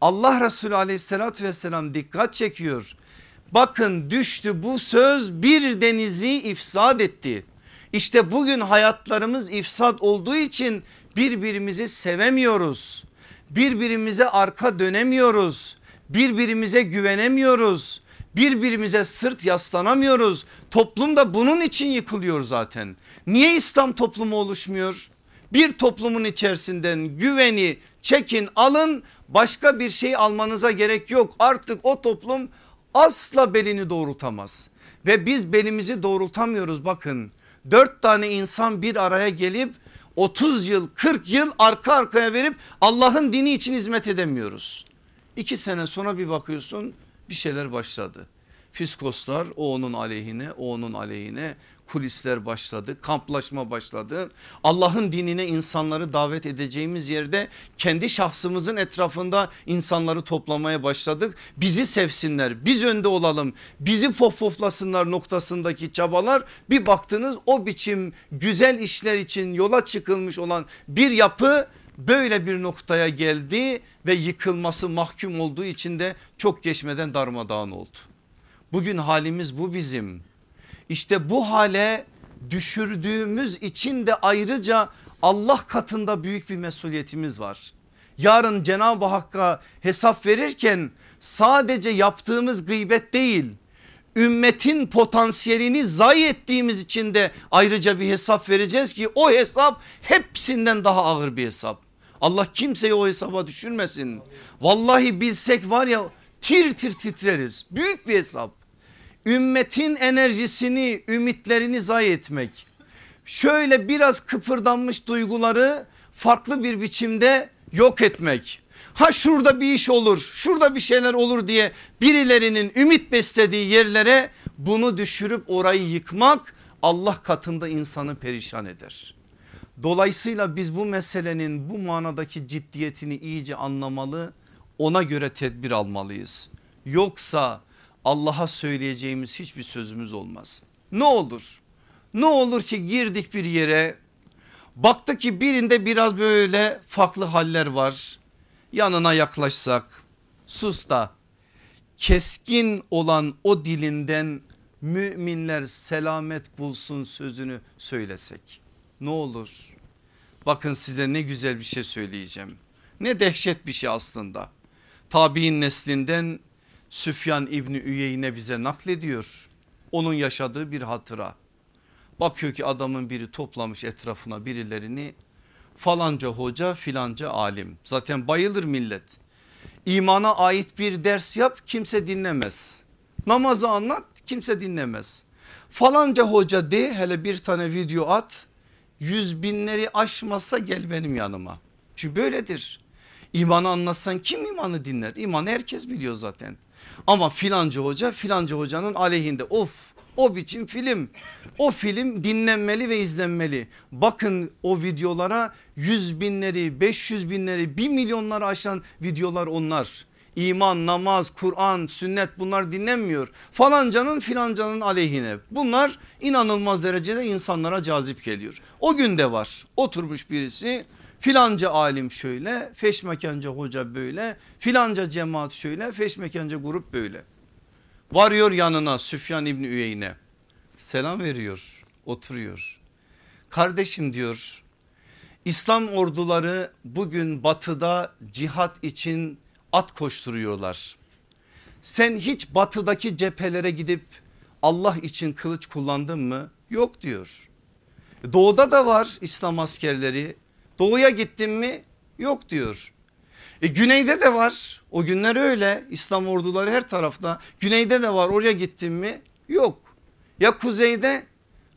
Allah Resulü aleyhissalatü vesselam dikkat çekiyor. Bakın düştü bu söz bir denizi ifsad etti. İşte bugün hayatlarımız ifsad olduğu için birbirimizi sevemiyoruz. Birbirimize arka dönemiyoruz. Birbirimize güvenemiyoruz. Birbirimize sırt yaslanamıyoruz. Toplum da bunun için yıkılıyor zaten. Niye İslam toplumu oluşmuyor? Bir toplumun içerisinden güveni çekin alın başka bir şey almanıza gerek yok. Artık o toplum asla belini doğrultamaz. Ve biz belimizi doğrultamıyoruz bakın. Dört tane insan bir araya gelip 30 yıl 40 yıl arka arkaya verip Allah'ın dini için hizmet edemiyoruz. İki sene sonra bir bakıyorsun bir şeyler başladı. Fiskoslar o onun aleyhine o onun aleyhine kulisler başladı kamplaşma başladı. Allah'ın dinine insanları davet edeceğimiz yerde kendi şahsımızın etrafında insanları toplamaya başladık. Bizi sevsinler biz önde olalım bizi pofpoflasınlar noktasındaki çabalar bir baktınız o biçim güzel işler için yola çıkılmış olan bir yapı böyle bir noktaya geldi ve yıkılması mahkum olduğu için de çok geçmeden darmadağın oldu. Bugün halimiz bu bizim. İşte bu hale düşürdüğümüz için de ayrıca Allah katında büyük bir mesuliyetimiz var. Yarın Cenab-ı Hakk'a hesap verirken sadece yaptığımız gıybet değil ümmetin potansiyelini zayi ettiğimiz için de ayrıca bir hesap vereceğiz ki o hesap hepsinden daha ağır bir hesap. Allah kimseyi o hesaba düşürmesin. Vallahi bilsek var ya tir tir titreriz. Büyük bir hesap. Ümmetin enerjisini, ümitlerini zayi etmek. Şöyle biraz kıpırdanmış duyguları farklı bir biçimde yok etmek. Ha şurada bir iş olur şurada bir şeyler olur diye birilerinin ümit beslediği yerlere bunu düşürüp orayı yıkmak Allah katında insanı perişan eder. Dolayısıyla biz bu meselenin bu manadaki ciddiyetini iyice anlamalı ona göre tedbir almalıyız. Yoksa Allah'a söyleyeceğimiz hiçbir sözümüz olmaz. Ne olur? Ne olur ki girdik bir yere baktı ki birinde biraz böyle farklı haller var. Yanına yaklaşsak sus da keskin olan o dilinden müminler selamet bulsun sözünü söylesek. Ne olur? Bakın size ne güzel bir şey söyleyeceğim. Ne dehşet bir şey aslında. Tabi'in neslinden Süfyan İbni Üyeyne bize naklediyor. Onun yaşadığı bir hatıra. Bakıyor ki adamın biri toplamış etrafına birilerini falanca hoca filanca alim. Zaten bayılır millet. İmana ait bir ders yap kimse dinlemez. Namazı anlat kimse dinlemez. Falanca hoca de hele bir tane video at yüz binleri aşmasa gel benim yanıma. Çünkü böyledir. İmanı anlatsan kim imanı dinler? İmanı herkes biliyor zaten. Ama filanca hoca filanca hocanın aleyhinde of o biçim film. O film dinlenmeli ve izlenmeli. Bakın o videolara yüz binleri, beş yüz binleri, bir milyonları aşan videolar onlar. İman, namaz, Kur'an, sünnet bunlar dinlenmiyor. Falancanın filancanın aleyhine. Bunlar inanılmaz derecede insanlara cazip geliyor. O günde var oturmuş birisi filanca alim şöyle, feşmekanca hoca böyle, filanca cemaat şöyle, feşmekanca grup böyle. Varıyor yanına Süfyan İbni Üyeyne selam veriyor oturuyor. Kardeşim diyor İslam orduları bugün batıda cihat için at koşturuyorlar. Sen hiç batıdaki cephelere gidip Allah için kılıç kullandın mı? Yok diyor. Doğuda da var İslam askerleri. Doğuya gittin mi? Yok diyor. E güneyde de var. O günler öyle. İslam orduları her tarafta. Güneyde de var. Oraya gittin mi? Yok. Ya kuzeyde?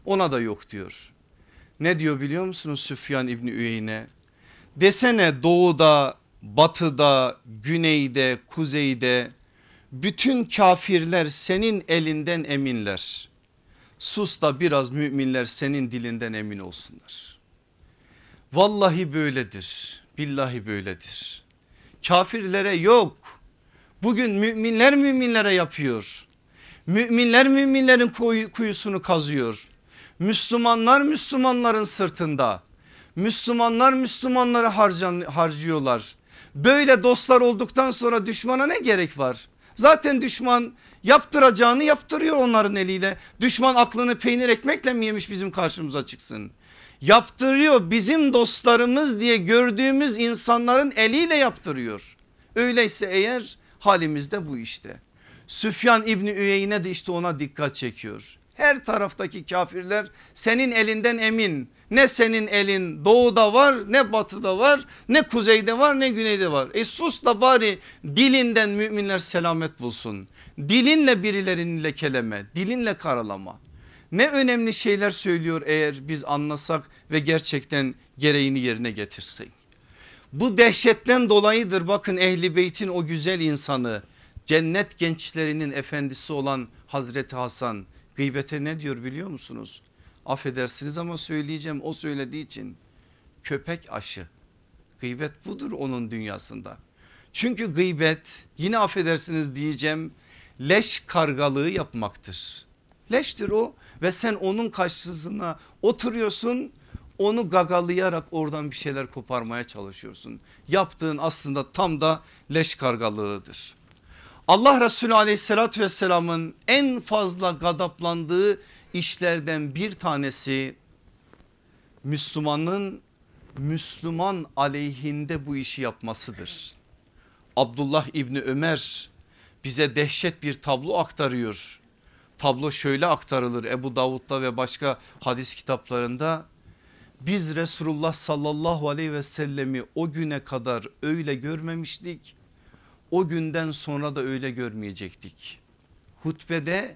Ona da yok diyor. Ne diyor biliyor musunuz Süfyan İbni Üyeyne? Desene doğuda, batıda, güneyde, kuzeyde bütün kafirler senin elinden eminler. Sus da biraz müminler senin dilinden emin olsunlar. Vallahi böyledir. Billahi böyledir. Kafirlere yok. Bugün müminler müminlere yapıyor. Müminler müminlerin kuyusunu kazıyor. Müslümanlar Müslümanların sırtında. Müslümanlar Müslümanları harcan, harcıyorlar. Böyle dostlar olduktan sonra düşmana ne gerek var? Zaten düşman yaptıracağını yaptırıyor onların eliyle. Düşman aklını peynir ekmekle mi yemiş bizim karşımıza çıksın? Yaptırıyor bizim dostlarımız diye gördüğümüz insanların eliyle yaptırıyor. Öyleyse eğer halimiz de bu işte. Süfyan İbni Üyeyne de işte ona dikkat çekiyor. Her taraftaki kafirler senin elinden emin. Ne senin elin doğuda var ne batıda var ne kuzeyde var ne güneyde var. E sus da bari dilinden müminler selamet bulsun. Dilinle birilerini lekeleme dilinle karalama. Ne önemli şeyler söylüyor eğer biz anlasak ve gerçekten gereğini yerine getirsek. Bu dehşetten dolayıdır bakın ehli beytin o güzel insanı cennet gençlerinin efendisi olan Hazreti Hasan gıybete ne diyor biliyor musunuz? Affedersiniz ama söyleyeceğim o söylediği için köpek aşı. Gıybet budur onun dünyasında. Çünkü gıybet yine affedersiniz diyeceğim leş kargalığı yapmaktır. Leştir o ve sen onun karşısına oturuyorsun onu gagalayarak oradan bir şeyler koparmaya çalışıyorsun. Yaptığın aslında tam da leş kargalığıdır. Allah Resulü aleyhissalatü vesselamın en fazla gadaplandığı işlerden bir tanesi Müslümanın Müslüman aleyhinde bu işi yapmasıdır. Abdullah İbni Ömer bize dehşet bir tablo aktarıyor. Tablo şöyle aktarılır Ebu Davud'da ve başka hadis kitaplarında. Biz Resulullah sallallahu aleyhi ve sellemi o güne kadar öyle görmemiştik o günden sonra da öyle görmeyecektik. Hutbede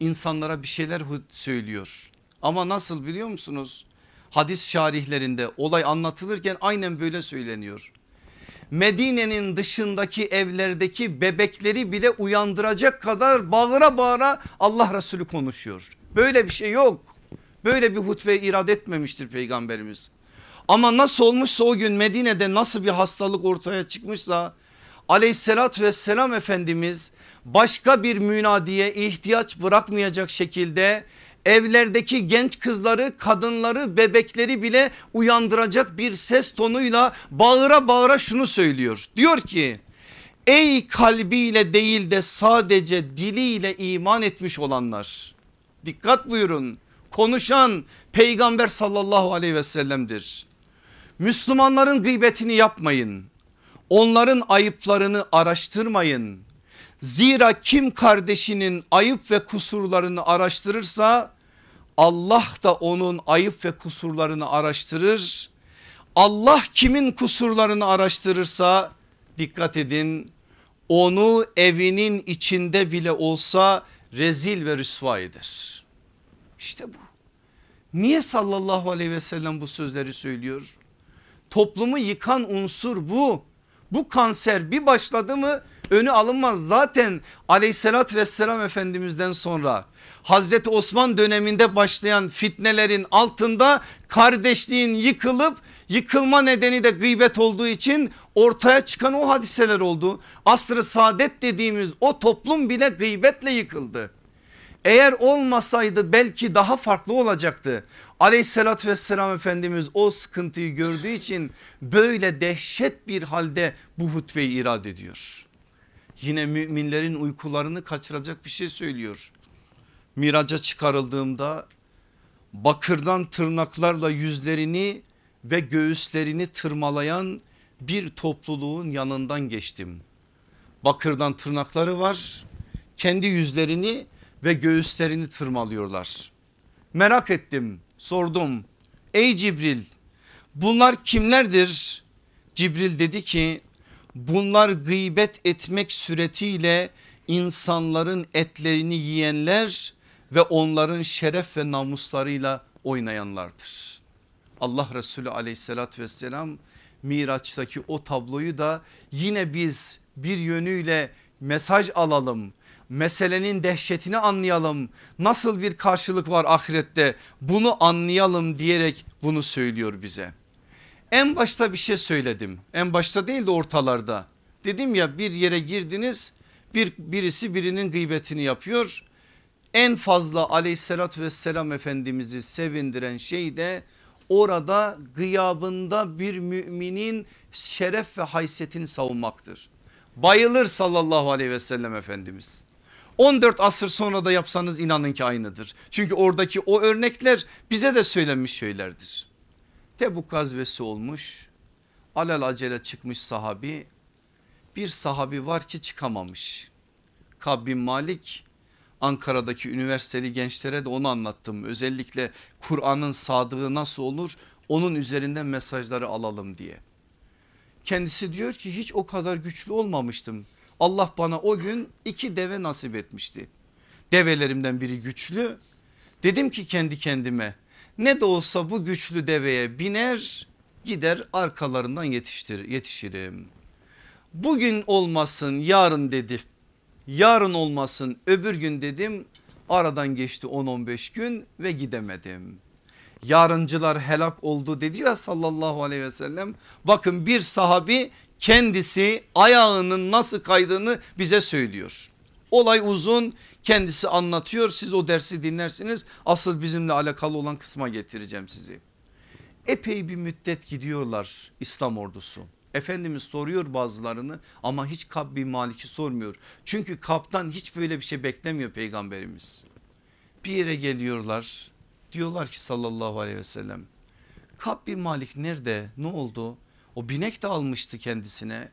insanlara bir şeyler söylüyor. Ama nasıl biliyor musunuz? Hadis şarihlerinde olay anlatılırken aynen böyle söyleniyor. Medine'nin dışındaki evlerdeki bebekleri bile uyandıracak kadar bağıra bağıra Allah Resulü konuşuyor. Böyle bir şey yok. Böyle bir hutbe irad etmemiştir peygamberimiz. Ama nasıl olmuşsa o gün Medine'de nasıl bir hastalık ortaya çıkmışsa aleyhissalatü vesselam Efendimiz başka bir münadiye ihtiyaç bırakmayacak şekilde evlerdeki genç kızları kadınları bebekleri bile uyandıracak bir ses tonuyla bağıra bağıra şunu söylüyor. Diyor ki ey kalbiyle değil de sadece diliyle iman etmiş olanlar dikkat buyurun konuşan peygamber sallallahu aleyhi ve sellem'dir. Müslümanların gıybetini yapmayın. Onların ayıplarını araştırmayın. Zira kim kardeşinin ayıp ve kusurlarını araştırırsa Allah da onun ayıp ve kusurlarını araştırır. Allah kimin kusurlarını araştırırsa dikkat edin onu evinin içinde bile olsa rezil ve rüsva eder. İşte bu. Niye sallallahu aleyhi ve sellem bu sözleri söylüyor? Toplumu yıkan unsur bu. Bu kanser bir başladı mı önü alınmaz. Zaten aleyhissalat vesselam efendimizden sonra Hazreti Osman döneminde başlayan fitnelerin altında kardeşliğin yıkılıp yıkılma nedeni de gıybet olduğu için ortaya çıkan o hadiseler oldu. Asr-ı saadet dediğimiz o toplum bile gıybetle yıkıldı. Eğer olmasaydı belki daha farklı olacaktı. Aleyhissalatü vesselam Efendimiz o sıkıntıyı gördüğü için böyle dehşet bir halde bu hutbeyi irad ediyor. Yine müminlerin uykularını kaçıracak bir şey söylüyor. Miraca çıkarıldığımda bakırdan tırnaklarla yüzlerini ve göğüslerini tırmalayan bir topluluğun yanından geçtim. Bakırdan tırnakları var kendi yüzlerini ve göğüslerini tırmalıyorlar. Merak ettim sordum ey Cibril bunlar kimlerdir? Cibril dedi ki bunlar gıybet etmek suretiyle insanların etlerini yiyenler ve onların şeref ve namuslarıyla oynayanlardır. Allah Resulü aleyhissalatü vesselam Miraç'taki o tabloyu da yine biz bir yönüyle mesaj alalım meselenin dehşetini anlayalım. Nasıl bir karşılık var ahirette bunu anlayalım diyerek bunu söylüyor bize. En başta bir şey söyledim. En başta değil de ortalarda. Dedim ya bir yere girdiniz bir birisi birinin gıybetini yapıyor. En fazla aleyhissalatü vesselam efendimizi sevindiren şey de orada gıyabında bir müminin şeref ve haysiyetini savunmaktır. Bayılır sallallahu aleyhi ve sellem efendimiz. 14 asır sonra da yapsanız inanın ki aynıdır. Çünkü oradaki o örnekler bize de söylenmiş şeylerdir. Tebuk gazvesi olmuş alel acele çıkmış sahabi bir sahabi var ki çıkamamış. Kab bin Malik Ankara'daki üniversiteli gençlere de onu anlattım. Özellikle Kur'an'ın sadığı nasıl olur onun üzerinden mesajları alalım diye. Kendisi diyor ki hiç o kadar güçlü olmamıştım. Allah bana o gün iki deve nasip etmişti. Develerimden biri güçlü. Dedim ki kendi kendime ne de olsa bu güçlü deveye biner gider arkalarından yetiştir, yetişirim. Bugün olmasın yarın dedi. Yarın olmasın öbür gün dedim. Aradan geçti 10-15 gün ve gidemedim. Yarıncılar helak oldu dedi ya sallallahu aleyhi ve sellem. Bakın bir sahabi kendisi ayağının nasıl kaydığını bize söylüyor. Olay uzun kendisi anlatıyor siz o dersi dinlersiniz asıl bizimle alakalı olan kısma getireceğim sizi. Epey bir müddet gidiyorlar İslam ordusu. Efendimiz soruyor bazılarını ama hiç Kab bin Malik'i sormuyor. Çünkü Kab'dan hiç böyle bir şey beklemiyor peygamberimiz. Bir yere geliyorlar diyorlar ki sallallahu aleyhi ve sellem Kab bin Malik nerede ne oldu? O binek de almıştı kendisine.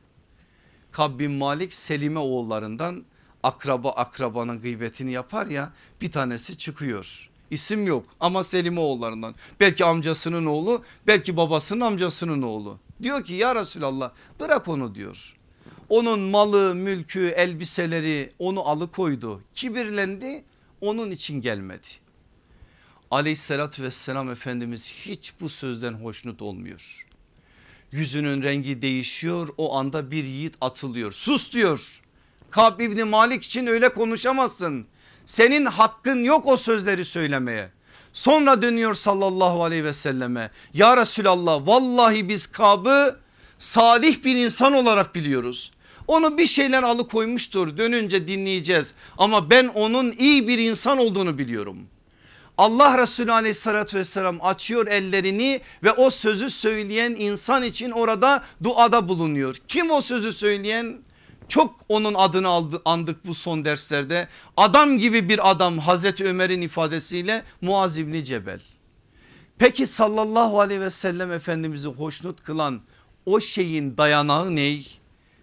Kab bin Malik Selime oğullarından akraba akrabanın gıybetini yapar ya bir tanesi çıkıyor. İsim yok ama Selime oğullarından belki amcasının oğlu belki babasının amcasının oğlu. Diyor ki ya Resulallah bırak onu diyor. Onun malı mülkü elbiseleri onu alıkoydu kibirlendi onun için gelmedi. Aleyhissalatü vesselam Efendimiz hiç bu sözden hoşnut olmuyor yüzünün rengi değişiyor o anda bir yiğit atılıyor sus diyor. Kab İbni Malik için öyle konuşamazsın. Senin hakkın yok o sözleri söylemeye. Sonra dönüyor sallallahu aleyhi ve selleme. Ya Resulallah vallahi biz Kab'ı salih bir insan olarak biliyoruz. Onu bir şeyler alıkoymuştur dönünce dinleyeceğiz ama ben onun iyi bir insan olduğunu biliyorum. Allah Resulü aleyhissalatü vesselam açıyor ellerini ve o sözü söyleyen insan için orada duada bulunuyor. Kim o sözü söyleyen? Çok onun adını aldı, andık bu son derslerde. Adam gibi bir adam Hazreti Ömer'in ifadesiyle Muaz İbni Cebel. Peki sallallahu aleyhi ve sellem Efendimiz'i hoşnut kılan o şeyin dayanağı ne?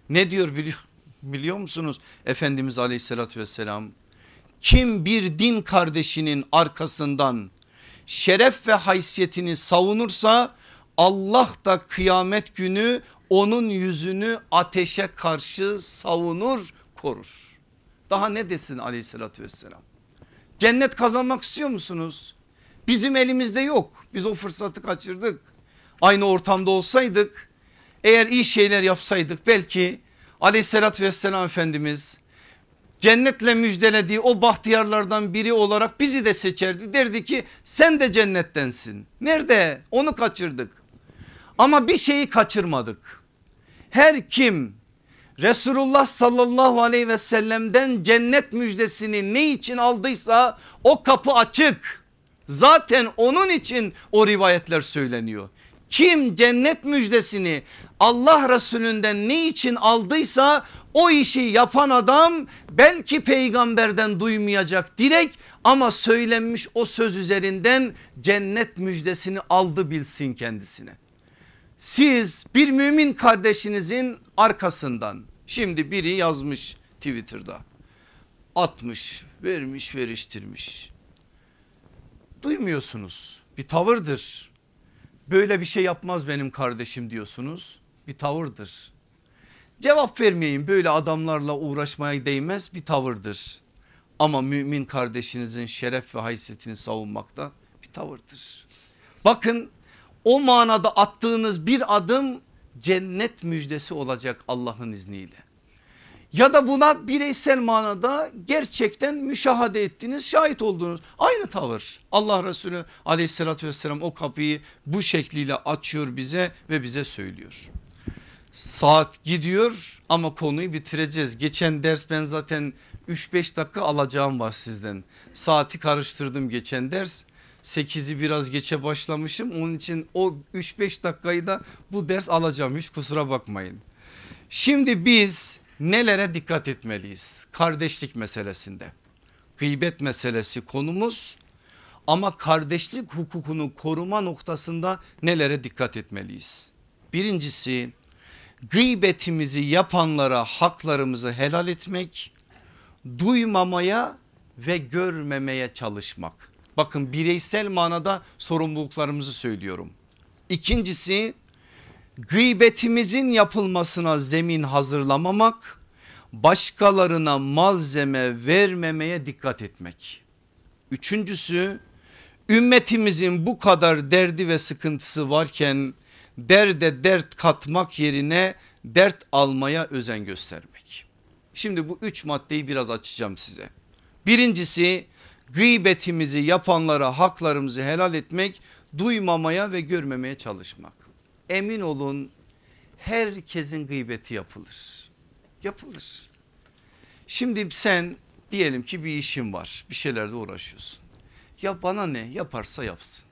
Ne diyor biliyor, biliyor musunuz Efendimiz aleyhissalatü vesselam? Kim bir din kardeşinin arkasından şeref ve haysiyetini savunursa Allah da kıyamet günü onun yüzünü ateşe karşı savunur korur. Daha ne desin aleyhissalatü vesselam? Cennet kazanmak istiyor musunuz? Bizim elimizde yok. Biz o fırsatı kaçırdık. Aynı ortamda olsaydık eğer iyi şeyler yapsaydık belki aleyhissalatü vesselam Efendimiz cennetle müjdelediği o bahtiyarlardan biri olarak bizi de seçerdi. Derdi ki sen de cennettensin. Nerede? Onu kaçırdık. Ama bir şeyi kaçırmadık. Her kim Resulullah sallallahu aleyhi ve sellem'den cennet müjdesini ne için aldıysa o kapı açık. Zaten onun için o rivayetler söyleniyor. Kim cennet müjdesini Allah Resulünden ne için aldıysa o işi yapan adam belki peygamberden duymayacak direkt ama söylenmiş o söz üzerinden cennet müjdesini aldı bilsin kendisine. Siz bir mümin kardeşinizin arkasından şimdi biri yazmış Twitter'da atmış vermiş veriştirmiş. Duymuyorsunuz bir tavırdır. Böyle bir şey yapmaz benim kardeşim diyorsunuz bir tavırdır. Cevap vermeyin böyle adamlarla uğraşmaya değmez bir tavırdır. Ama mümin kardeşinizin şeref ve haysiyetini savunmakta bir tavırdır. Bakın o manada attığınız bir adım cennet müjdesi olacak Allah'ın izniyle. Ya da buna bireysel manada gerçekten müşahede ettiğiniz şahit olduğunuz aynı tavır. Allah Resulü aleyhissalatü vesselam o kapıyı bu şekliyle açıyor bize ve bize söylüyor. Saat gidiyor ama konuyu bitireceğiz. Geçen ders ben zaten 3-5 dakika alacağım var sizden. Saati karıştırdım geçen ders. 8'i biraz geçe başlamışım. Onun için o 3-5 dakikayı da bu ders alacağım hiç kusura bakmayın. Şimdi biz nelere dikkat etmeliyiz? Kardeşlik meselesinde. Gıybet meselesi konumuz ama kardeşlik hukukunu koruma noktasında nelere dikkat etmeliyiz? Birincisi gıybetimizi yapanlara haklarımızı helal etmek, duymamaya ve görmemeye çalışmak. Bakın bireysel manada sorumluluklarımızı söylüyorum. İkincisi gıybetimizin yapılmasına zemin hazırlamamak, başkalarına malzeme vermemeye dikkat etmek. Üçüncüsü ümmetimizin bu kadar derdi ve sıkıntısı varken derde dert katmak yerine dert almaya özen göstermek. Şimdi bu üç maddeyi biraz açacağım size. Birincisi gıybetimizi yapanlara haklarımızı helal etmek, duymamaya ve görmemeye çalışmak. Emin olun herkesin gıybeti yapılır. Yapılır. Şimdi sen diyelim ki bir işin var bir şeylerle uğraşıyorsun. Ya bana ne yaparsa yapsın.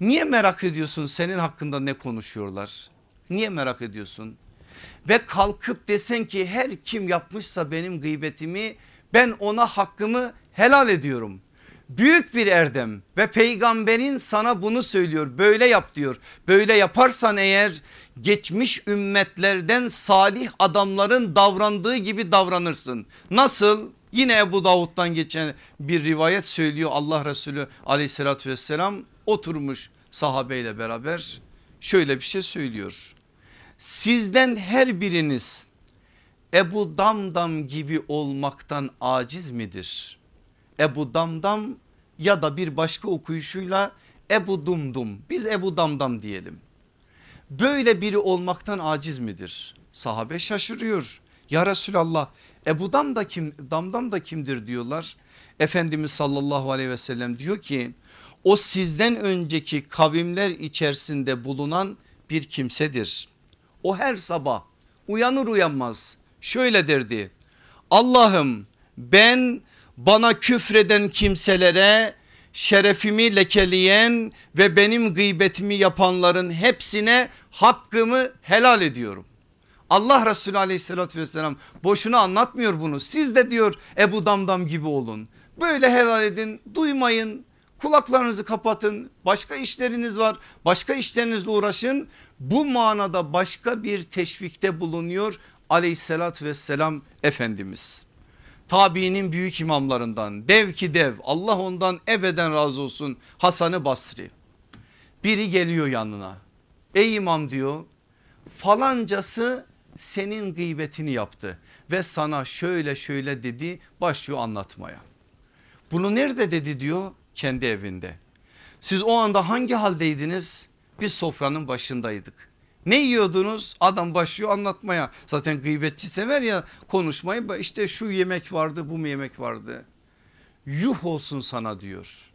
Niye merak ediyorsun senin hakkında ne konuşuyorlar? Niye merak ediyorsun? Ve kalkıp desen ki her kim yapmışsa benim gıybetimi ben ona hakkımı helal ediyorum. Büyük bir erdem ve peygamberin sana bunu söylüyor böyle yap diyor. Böyle yaparsan eğer geçmiş ümmetlerden salih adamların davrandığı gibi davranırsın. Nasıl? Yine Ebu Davud'dan geçen bir rivayet söylüyor Allah Resulü aleyhissalatü vesselam oturmuş sahabeyle beraber şöyle bir şey söylüyor. Sizden her biriniz Ebu Damdam gibi olmaktan aciz midir? Ebu Damdam ya da bir başka okuyuşuyla Ebu Dumdum biz Ebu Damdam diyelim. böyle biri olmaktan aciz midir? Sahabe şaşırıyor. Ya Resulallah Ebu Dam da kim, Damdam da kimdir diyorlar. Efendimiz sallallahu aleyhi ve sellem diyor ki o sizden önceki kavimler içerisinde bulunan bir kimsedir. O her sabah uyanır uyanmaz şöyle derdi. Allah'ım ben bana küfreden kimselere şerefimi lekeleyen ve benim gıybetimi yapanların hepsine hakkımı helal ediyorum. Allah Resulü aleyhissalatü vesselam boşuna anlatmıyor bunu. Siz de diyor Ebu Damdam gibi olun. Böyle helal edin duymayın kulaklarınızı kapatın başka işleriniz var başka işlerinizle uğraşın. Bu manada başka bir teşvikte bulunuyor aleyhissalatü vesselam Efendimiz. Tabiinin büyük imamlarından dev ki dev Allah ondan ebeden razı olsun Hasan-ı Basri. Biri geliyor yanına ey imam diyor falancası senin gıybetini yaptı ve sana şöyle şöyle dedi başlıyor anlatmaya. Bunu nerede dedi diyor kendi evinde. Siz o anda hangi haldeydiniz? Biz sofranın başındaydık. Ne yiyordunuz? Adam başlıyor anlatmaya. Zaten gıybetçi sever ya konuşmayı. İşte şu yemek vardı bu mu yemek vardı. Yuh olsun sana diyor.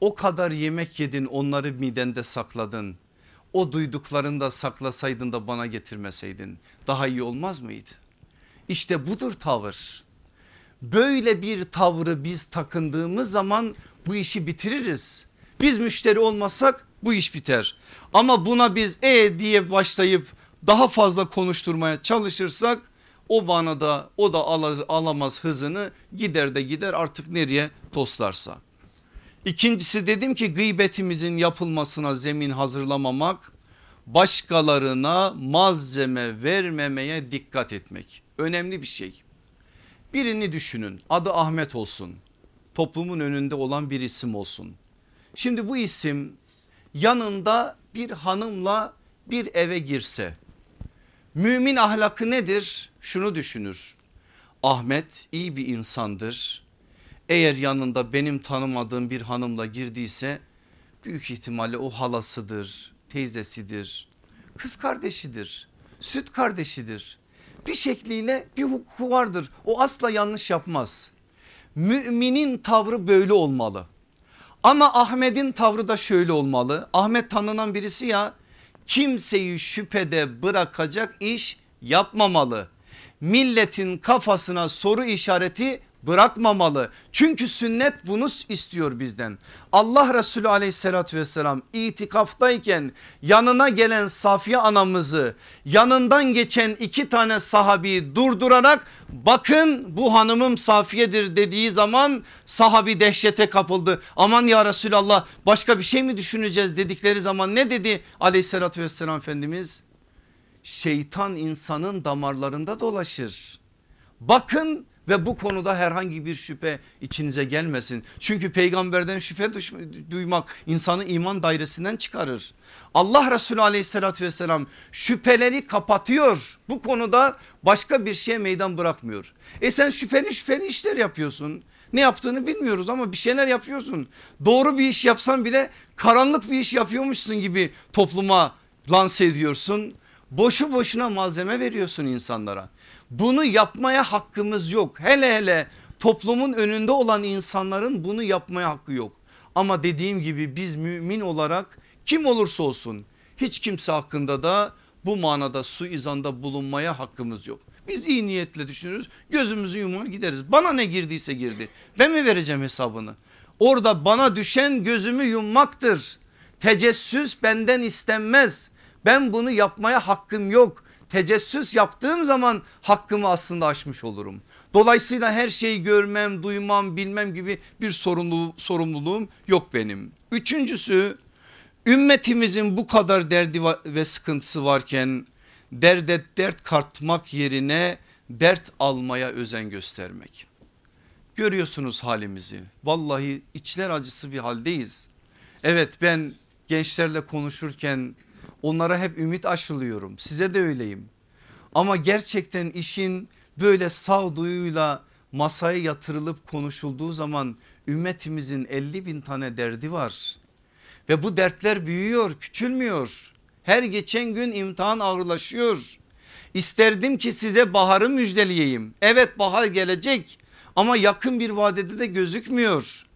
O kadar yemek yedin onları midende sakladın. O duyduklarını da saklasaydın da bana getirmeseydin daha iyi olmaz mıydı? İşte budur tavır. Böyle bir tavrı biz takındığımız zaman bu işi bitiririz. Biz müşteri olmasak bu iş biter. Ama buna biz e diye başlayıp daha fazla konuşturmaya çalışırsak o bana da o da alamaz hızını gider de gider artık nereye toslarsa. İkincisi dedim ki gıybetimizin yapılmasına zemin hazırlamamak başkalarına malzeme vermemeye dikkat etmek önemli bir şey. Birini düşünün adı Ahmet olsun toplumun önünde olan bir isim olsun. Şimdi bu isim yanında bir hanımla bir eve girse mümin ahlakı nedir? Şunu düşünür. Ahmet iyi bir insandır. Eğer yanında benim tanımadığım bir hanımla girdiyse büyük ihtimalle o halasıdır, teyzesidir, kız kardeşidir, süt kardeşidir. Bir şekliyle bir hukuku vardır. O asla yanlış yapmaz. Müminin tavrı böyle olmalı. Ama Ahmet'in tavrı da şöyle olmalı. Ahmet tanınan birisi ya kimseyi şüphede bırakacak iş yapmamalı. Milletin kafasına soru işareti bırakmamalı. Çünkü sünnet bunu istiyor bizden. Allah Resulü aleyhissalatü vesselam itikaftayken yanına gelen Safiye anamızı yanından geçen iki tane sahabi durdurarak bakın bu hanımım Safiye'dir dediği zaman sahabi dehşete kapıldı. Aman ya Resulallah başka bir şey mi düşüneceğiz dedikleri zaman ne dedi aleyhissalatü vesselam Efendimiz? Şeytan insanın damarlarında dolaşır. Bakın ve bu konuda herhangi bir şüphe içinize gelmesin. Çünkü peygamberden şüphe duymak insanı iman dairesinden çıkarır. Allah Resulü aleyhissalatü vesselam şüpheleri kapatıyor. Bu konuda başka bir şeye meydan bırakmıyor. E sen şüpheli şüpheli işler yapıyorsun. Ne yaptığını bilmiyoruz ama bir şeyler yapıyorsun. Doğru bir iş yapsan bile karanlık bir iş yapıyormuşsun gibi topluma lanse ediyorsun. Boşu boşuna malzeme veriyorsun insanlara. Bunu yapmaya hakkımız yok. Hele hele toplumun önünde olan insanların bunu yapmaya hakkı yok. Ama dediğim gibi biz mümin olarak kim olursa olsun hiç kimse hakkında da bu manada suizanda bulunmaya hakkımız yok. Biz iyi niyetle düşünürüz gözümüzü yumar gideriz. Bana ne girdiyse girdi ben mi vereceğim hesabını? Orada bana düşen gözümü yummaktır. Tecessüs benden istenmez. Ben bunu yapmaya hakkım yok tecessüs yaptığım zaman hakkımı aslında aşmış olurum. Dolayısıyla her şeyi görmem, duymam, bilmem gibi bir sorumluluğum, sorumluluğum yok benim. Üçüncüsü ümmetimizin bu kadar derdi ve sıkıntısı varken derde dert kartmak yerine dert almaya özen göstermek. Görüyorsunuz halimizi vallahi içler acısı bir haldeyiz. Evet ben gençlerle konuşurken Onlara hep ümit aşılıyorum size de öyleyim. Ama gerçekten işin böyle sağduyuyla masaya yatırılıp konuşulduğu zaman ümmetimizin 50 bin tane derdi var. Ve bu dertler büyüyor küçülmüyor. Her geçen gün imtihan ağırlaşıyor. İsterdim ki size baharı müjdeleyeyim. Evet bahar gelecek ama yakın bir vadede de gözükmüyor.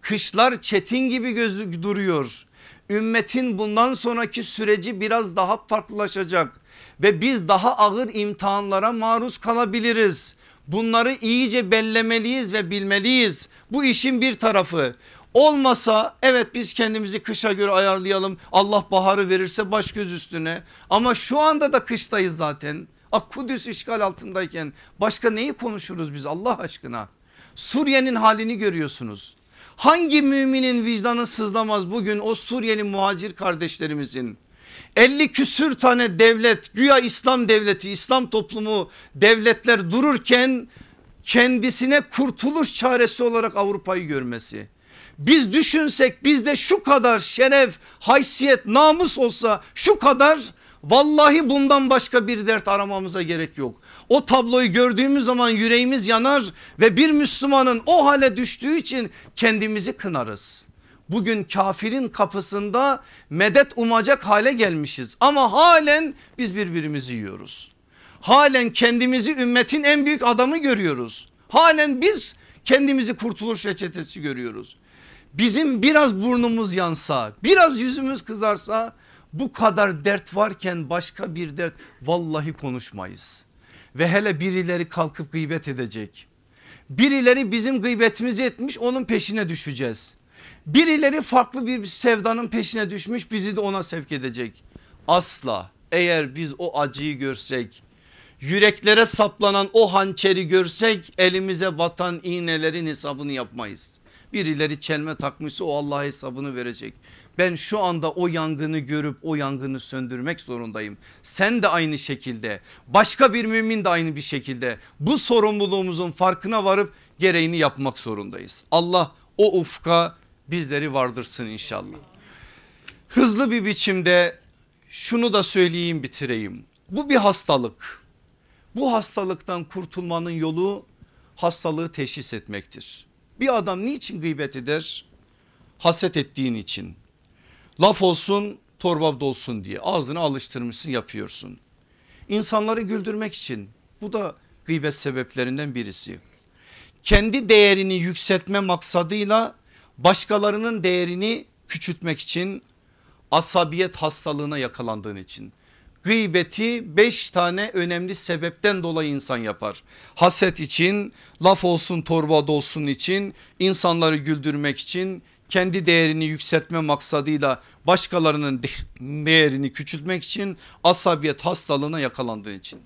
Kışlar çetin gibi gözü duruyor. Ümmetin bundan sonraki süreci biraz daha farklılaşacak ve biz daha ağır imtihanlara maruz kalabiliriz. Bunları iyice bellemeliyiz ve bilmeliyiz. Bu işin bir tarafı. Olmasa evet biz kendimizi kışa göre ayarlayalım. Allah baharı verirse baş göz üstüne. Ama şu anda da kıştayız zaten. Kudüs işgal altındayken başka neyi konuşuruz biz Allah aşkına? Suriye'nin halini görüyorsunuz. Hangi müminin vicdanı sızlamaz bugün o Suriyeli muhacir kardeşlerimizin 50 küsür tane devlet güya İslam devleti İslam toplumu devletler dururken kendisine kurtuluş çaresi olarak Avrupa'yı görmesi. Biz düşünsek bizde şu kadar şeref, haysiyet, namus olsa şu kadar vallahi bundan başka bir dert aramamıza gerek yok. O tabloyu gördüğümüz zaman yüreğimiz yanar ve bir Müslümanın o hale düştüğü için kendimizi kınarız. Bugün kafirin kapısında medet umacak hale gelmişiz ama halen biz birbirimizi yiyoruz. Halen kendimizi ümmetin en büyük adamı görüyoruz. Halen biz kendimizi kurtuluş reçetesi görüyoruz. Bizim biraz burnumuz yansa biraz yüzümüz kızarsa bu kadar dert varken başka bir dert vallahi konuşmayız. Ve hele birileri kalkıp gıybet edecek. Birileri bizim gıybetimizi etmiş onun peşine düşeceğiz. Birileri farklı bir sevdanın peşine düşmüş bizi de ona sevk edecek. Asla eğer biz o acıyı görsek yüreklere saplanan o hançeri görsek elimize batan iğnelerin hesabını yapmayız. Birileri çelme takmışsa o Allah hesabını verecek. Ben şu anda o yangını görüp o yangını söndürmek zorundayım. Sen de aynı şekilde başka bir mümin de aynı bir şekilde bu sorumluluğumuzun farkına varıp gereğini yapmak zorundayız. Allah o ufka bizleri vardırsın inşallah. Hızlı bir biçimde şunu da söyleyeyim bitireyim. Bu bir hastalık. Bu hastalıktan kurtulmanın yolu hastalığı teşhis etmektir. Bir adam niçin gıybet eder? Haset ettiğin için. Laf olsun torba dolsun diye ağzını alıştırmışsın yapıyorsun. İnsanları güldürmek için bu da gıybet sebeplerinden birisi. Kendi değerini yükseltme maksadıyla başkalarının değerini küçültmek için asabiyet hastalığına yakalandığın için. Gıybeti beş tane önemli sebepten dolayı insan yapar. Haset için, laf olsun torba dolsun için, insanları güldürmek için, kendi değerini yükseltme maksadıyla başkalarının değerini küçültmek için, asabiyet hastalığına yakalandığın için.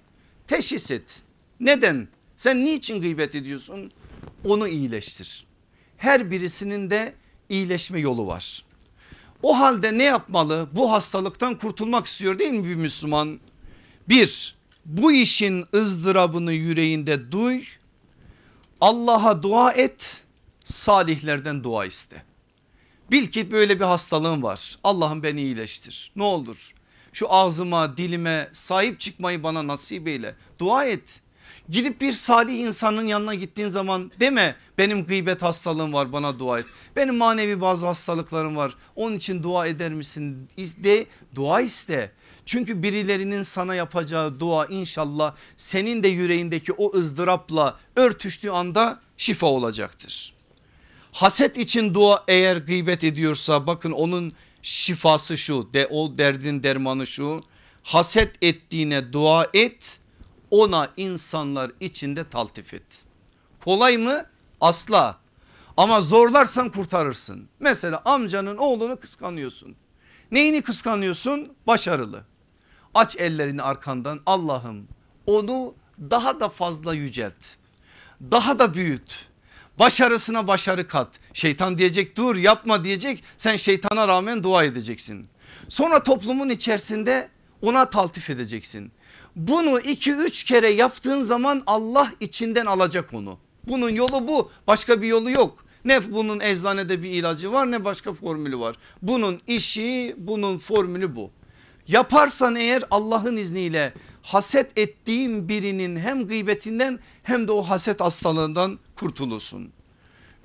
Teşhis et. Neden? Sen niçin gıybet ediyorsun? Onu iyileştir. Her birisinin de iyileşme yolu var. O halde ne yapmalı? Bu hastalıktan kurtulmak istiyor değil mi bir Müslüman? Bir, bu işin ızdırabını yüreğinde duy. Allah'a dua et, salihlerden dua iste. Bil ki böyle bir hastalığım var. Allah'ım beni iyileştir. Ne olur şu ağzıma dilime sahip çıkmayı bana nasip eyle. Dua et. Gidip bir salih insanın yanına gittiğin zaman deme benim gıybet hastalığım var bana dua et. Benim manevi bazı hastalıklarım var onun için dua eder misin de dua iste. Çünkü birilerinin sana yapacağı dua inşallah senin de yüreğindeki o ızdırapla örtüştüğü anda şifa olacaktır. Haset için dua eğer gıybet ediyorsa bakın onun şifası şu de o derdin dermanı şu haset ettiğine dua et ona insanlar içinde taltif et. Kolay mı? Asla. Ama zorlarsan kurtarırsın. Mesela amcanın oğlunu kıskanıyorsun. Neyini kıskanıyorsun? Başarılı. Aç ellerini arkandan Allah'ım onu daha da fazla yücelt. Daha da büyüt. Başarısına başarı kat. Şeytan diyecek dur yapma diyecek. Sen şeytana rağmen dua edeceksin. Sonra toplumun içerisinde ona taltif edeceksin. Bunu 2-3 kere yaptığın zaman Allah içinden alacak onu. Bunun yolu bu başka bir yolu yok. Ne bunun eczanede bir ilacı var ne başka formülü var. Bunun işi bunun formülü bu. Yaparsan eğer Allah'ın izniyle haset ettiğin birinin hem gıybetinden hem de o haset hastalığından kurtulursun.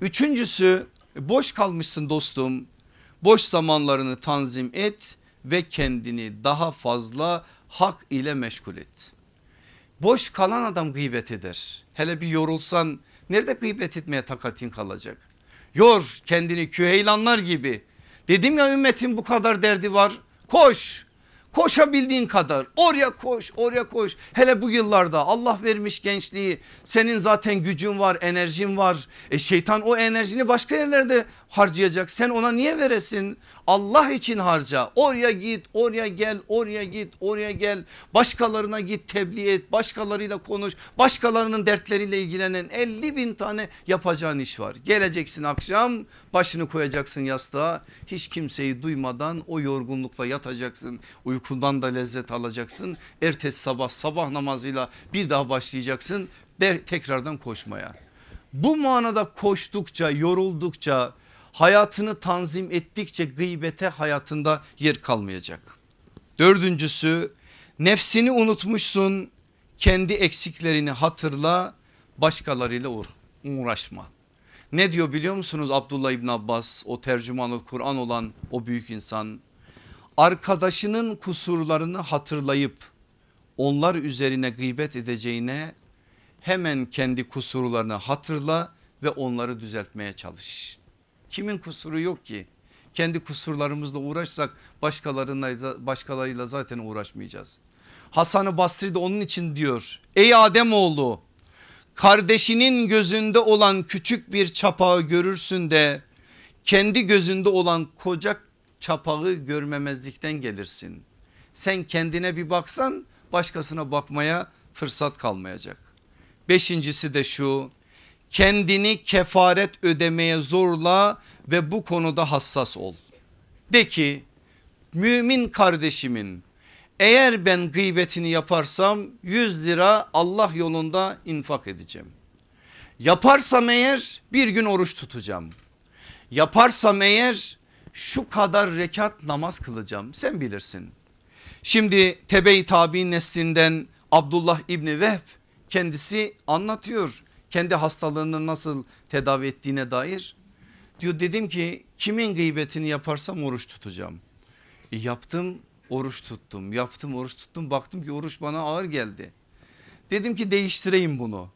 Üçüncüsü boş kalmışsın dostum. Boş zamanlarını tanzim et ve kendini daha fazla hak ile meşgul et. Boş kalan adam gıybet eder. Hele bir yorulsan nerede gıybet etmeye takatin kalacak? Yor kendini küheylanlar gibi. Dedim ya ümmetin bu kadar derdi var. Koş Koşabildiğin kadar oraya koş oraya koş. Hele bu yıllarda Allah vermiş gençliği senin zaten gücün var enerjin var. E şeytan o enerjini başka yerlerde harcayacak. Sen ona niye veresin? Allah için harca. Oraya git oraya gel oraya git oraya gel. Başkalarına git tebliğ et başkalarıyla konuş. Başkalarının dertleriyle ilgilenen 50 bin tane yapacağın iş var. Geleceksin akşam başını koyacaksın yastığa. Hiç kimseyi duymadan o yorgunlukla yatacaksın. Uyku uykundan da lezzet alacaksın. Ertesi sabah sabah namazıyla bir daha başlayacaksın tekrardan koşmaya. Bu manada koştukça yoruldukça hayatını tanzim ettikçe gıybete hayatında yer kalmayacak. Dördüncüsü nefsini unutmuşsun kendi eksiklerini hatırla başkalarıyla uğraşma. Ne diyor biliyor musunuz Abdullah İbn Abbas o tercümanı Kur'an olan o büyük insan arkadaşının kusurlarını hatırlayıp onlar üzerine gıybet edeceğine hemen kendi kusurlarını hatırla ve onları düzeltmeye çalış. Kimin kusuru yok ki? Kendi kusurlarımızla uğraşsak başkalarıyla, başkalarıyla zaten uğraşmayacağız. Hasan-ı Basri de onun için diyor. Ey Adem oğlu kardeşinin gözünde olan küçük bir çapağı görürsün de kendi gözünde olan koca çapağı görmemezlikten gelirsin. Sen kendine bir baksan başkasına bakmaya fırsat kalmayacak. Beşincisi de şu kendini kefaret ödemeye zorla ve bu konuda hassas ol. De ki mümin kardeşimin eğer ben gıybetini yaparsam 100 lira Allah yolunda infak edeceğim. Yaparsam eğer bir gün oruç tutacağım. Yaparsam eğer şu kadar rekat namaz kılacağım sen bilirsin. Şimdi tebe-i tabi neslinden Abdullah İbni Vehb kendisi anlatıyor kendi hastalığını nasıl tedavi ettiğine dair. Diyor dedim ki kimin gıybetini yaparsam oruç tutacağım. E yaptım oruç tuttum yaptım oruç tuttum baktım ki oruç bana ağır geldi. Dedim ki değiştireyim bunu.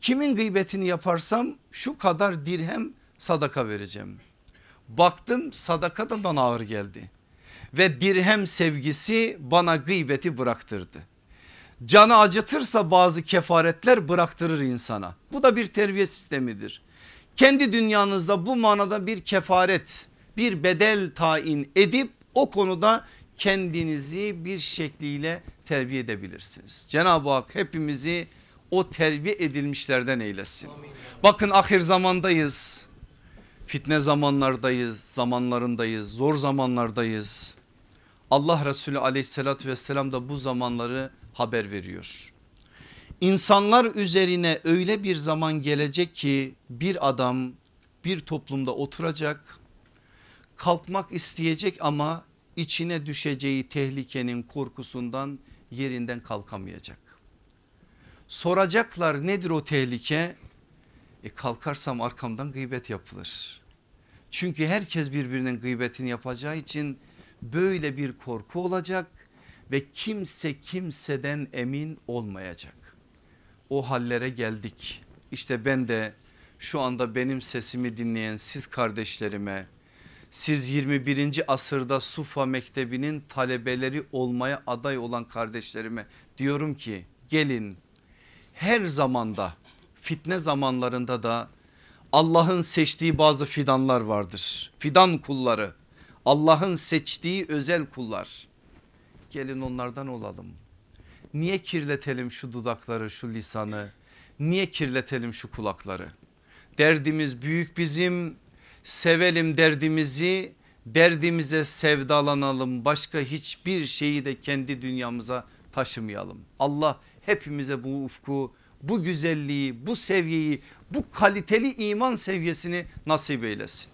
Kimin gıybetini yaparsam şu kadar dirhem sadaka vereceğim. Baktım sadaka da bana ağır geldi. Ve dirhem sevgisi bana gıybeti bıraktırdı. Canı acıtırsa bazı kefaretler bıraktırır insana. Bu da bir terbiye sistemidir. Kendi dünyanızda bu manada bir kefaret bir bedel tayin edip o konuda kendinizi bir şekliyle terbiye edebilirsiniz. Cenab-ı Hak hepimizi o terbiye edilmişlerden eylesin. Bakın ahir zamandayız fitne zamanlardayız, zamanlarındayız, zor zamanlardayız. Allah Resulü aleyhissalatü vesselam da bu zamanları haber veriyor. İnsanlar üzerine öyle bir zaman gelecek ki bir adam bir toplumda oturacak, kalkmak isteyecek ama içine düşeceği tehlikenin korkusundan yerinden kalkamayacak. Soracaklar nedir o tehlike? E kalkarsam arkamdan gıybet yapılır. Çünkü herkes birbirinin gıybetini yapacağı için böyle bir korku olacak ve kimse kimseden emin olmayacak. O hallere geldik. İşte ben de şu anda benim sesimi dinleyen siz kardeşlerime siz 21. asırda Sufa Mektebi'nin talebeleri olmaya aday olan kardeşlerime diyorum ki gelin her zamanda fitne zamanlarında da Allah'ın seçtiği bazı fidanlar vardır. Fidan kulları Allah'ın seçtiği özel kullar. Gelin onlardan olalım. Niye kirletelim şu dudakları şu lisanı? Niye kirletelim şu kulakları? Derdimiz büyük bizim sevelim derdimizi derdimize sevdalanalım başka hiçbir şeyi de kendi dünyamıza taşımayalım. Allah hepimize bu ufku bu güzelliği bu seviyeyi bu kaliteli iman seviyesini nasip eylesin.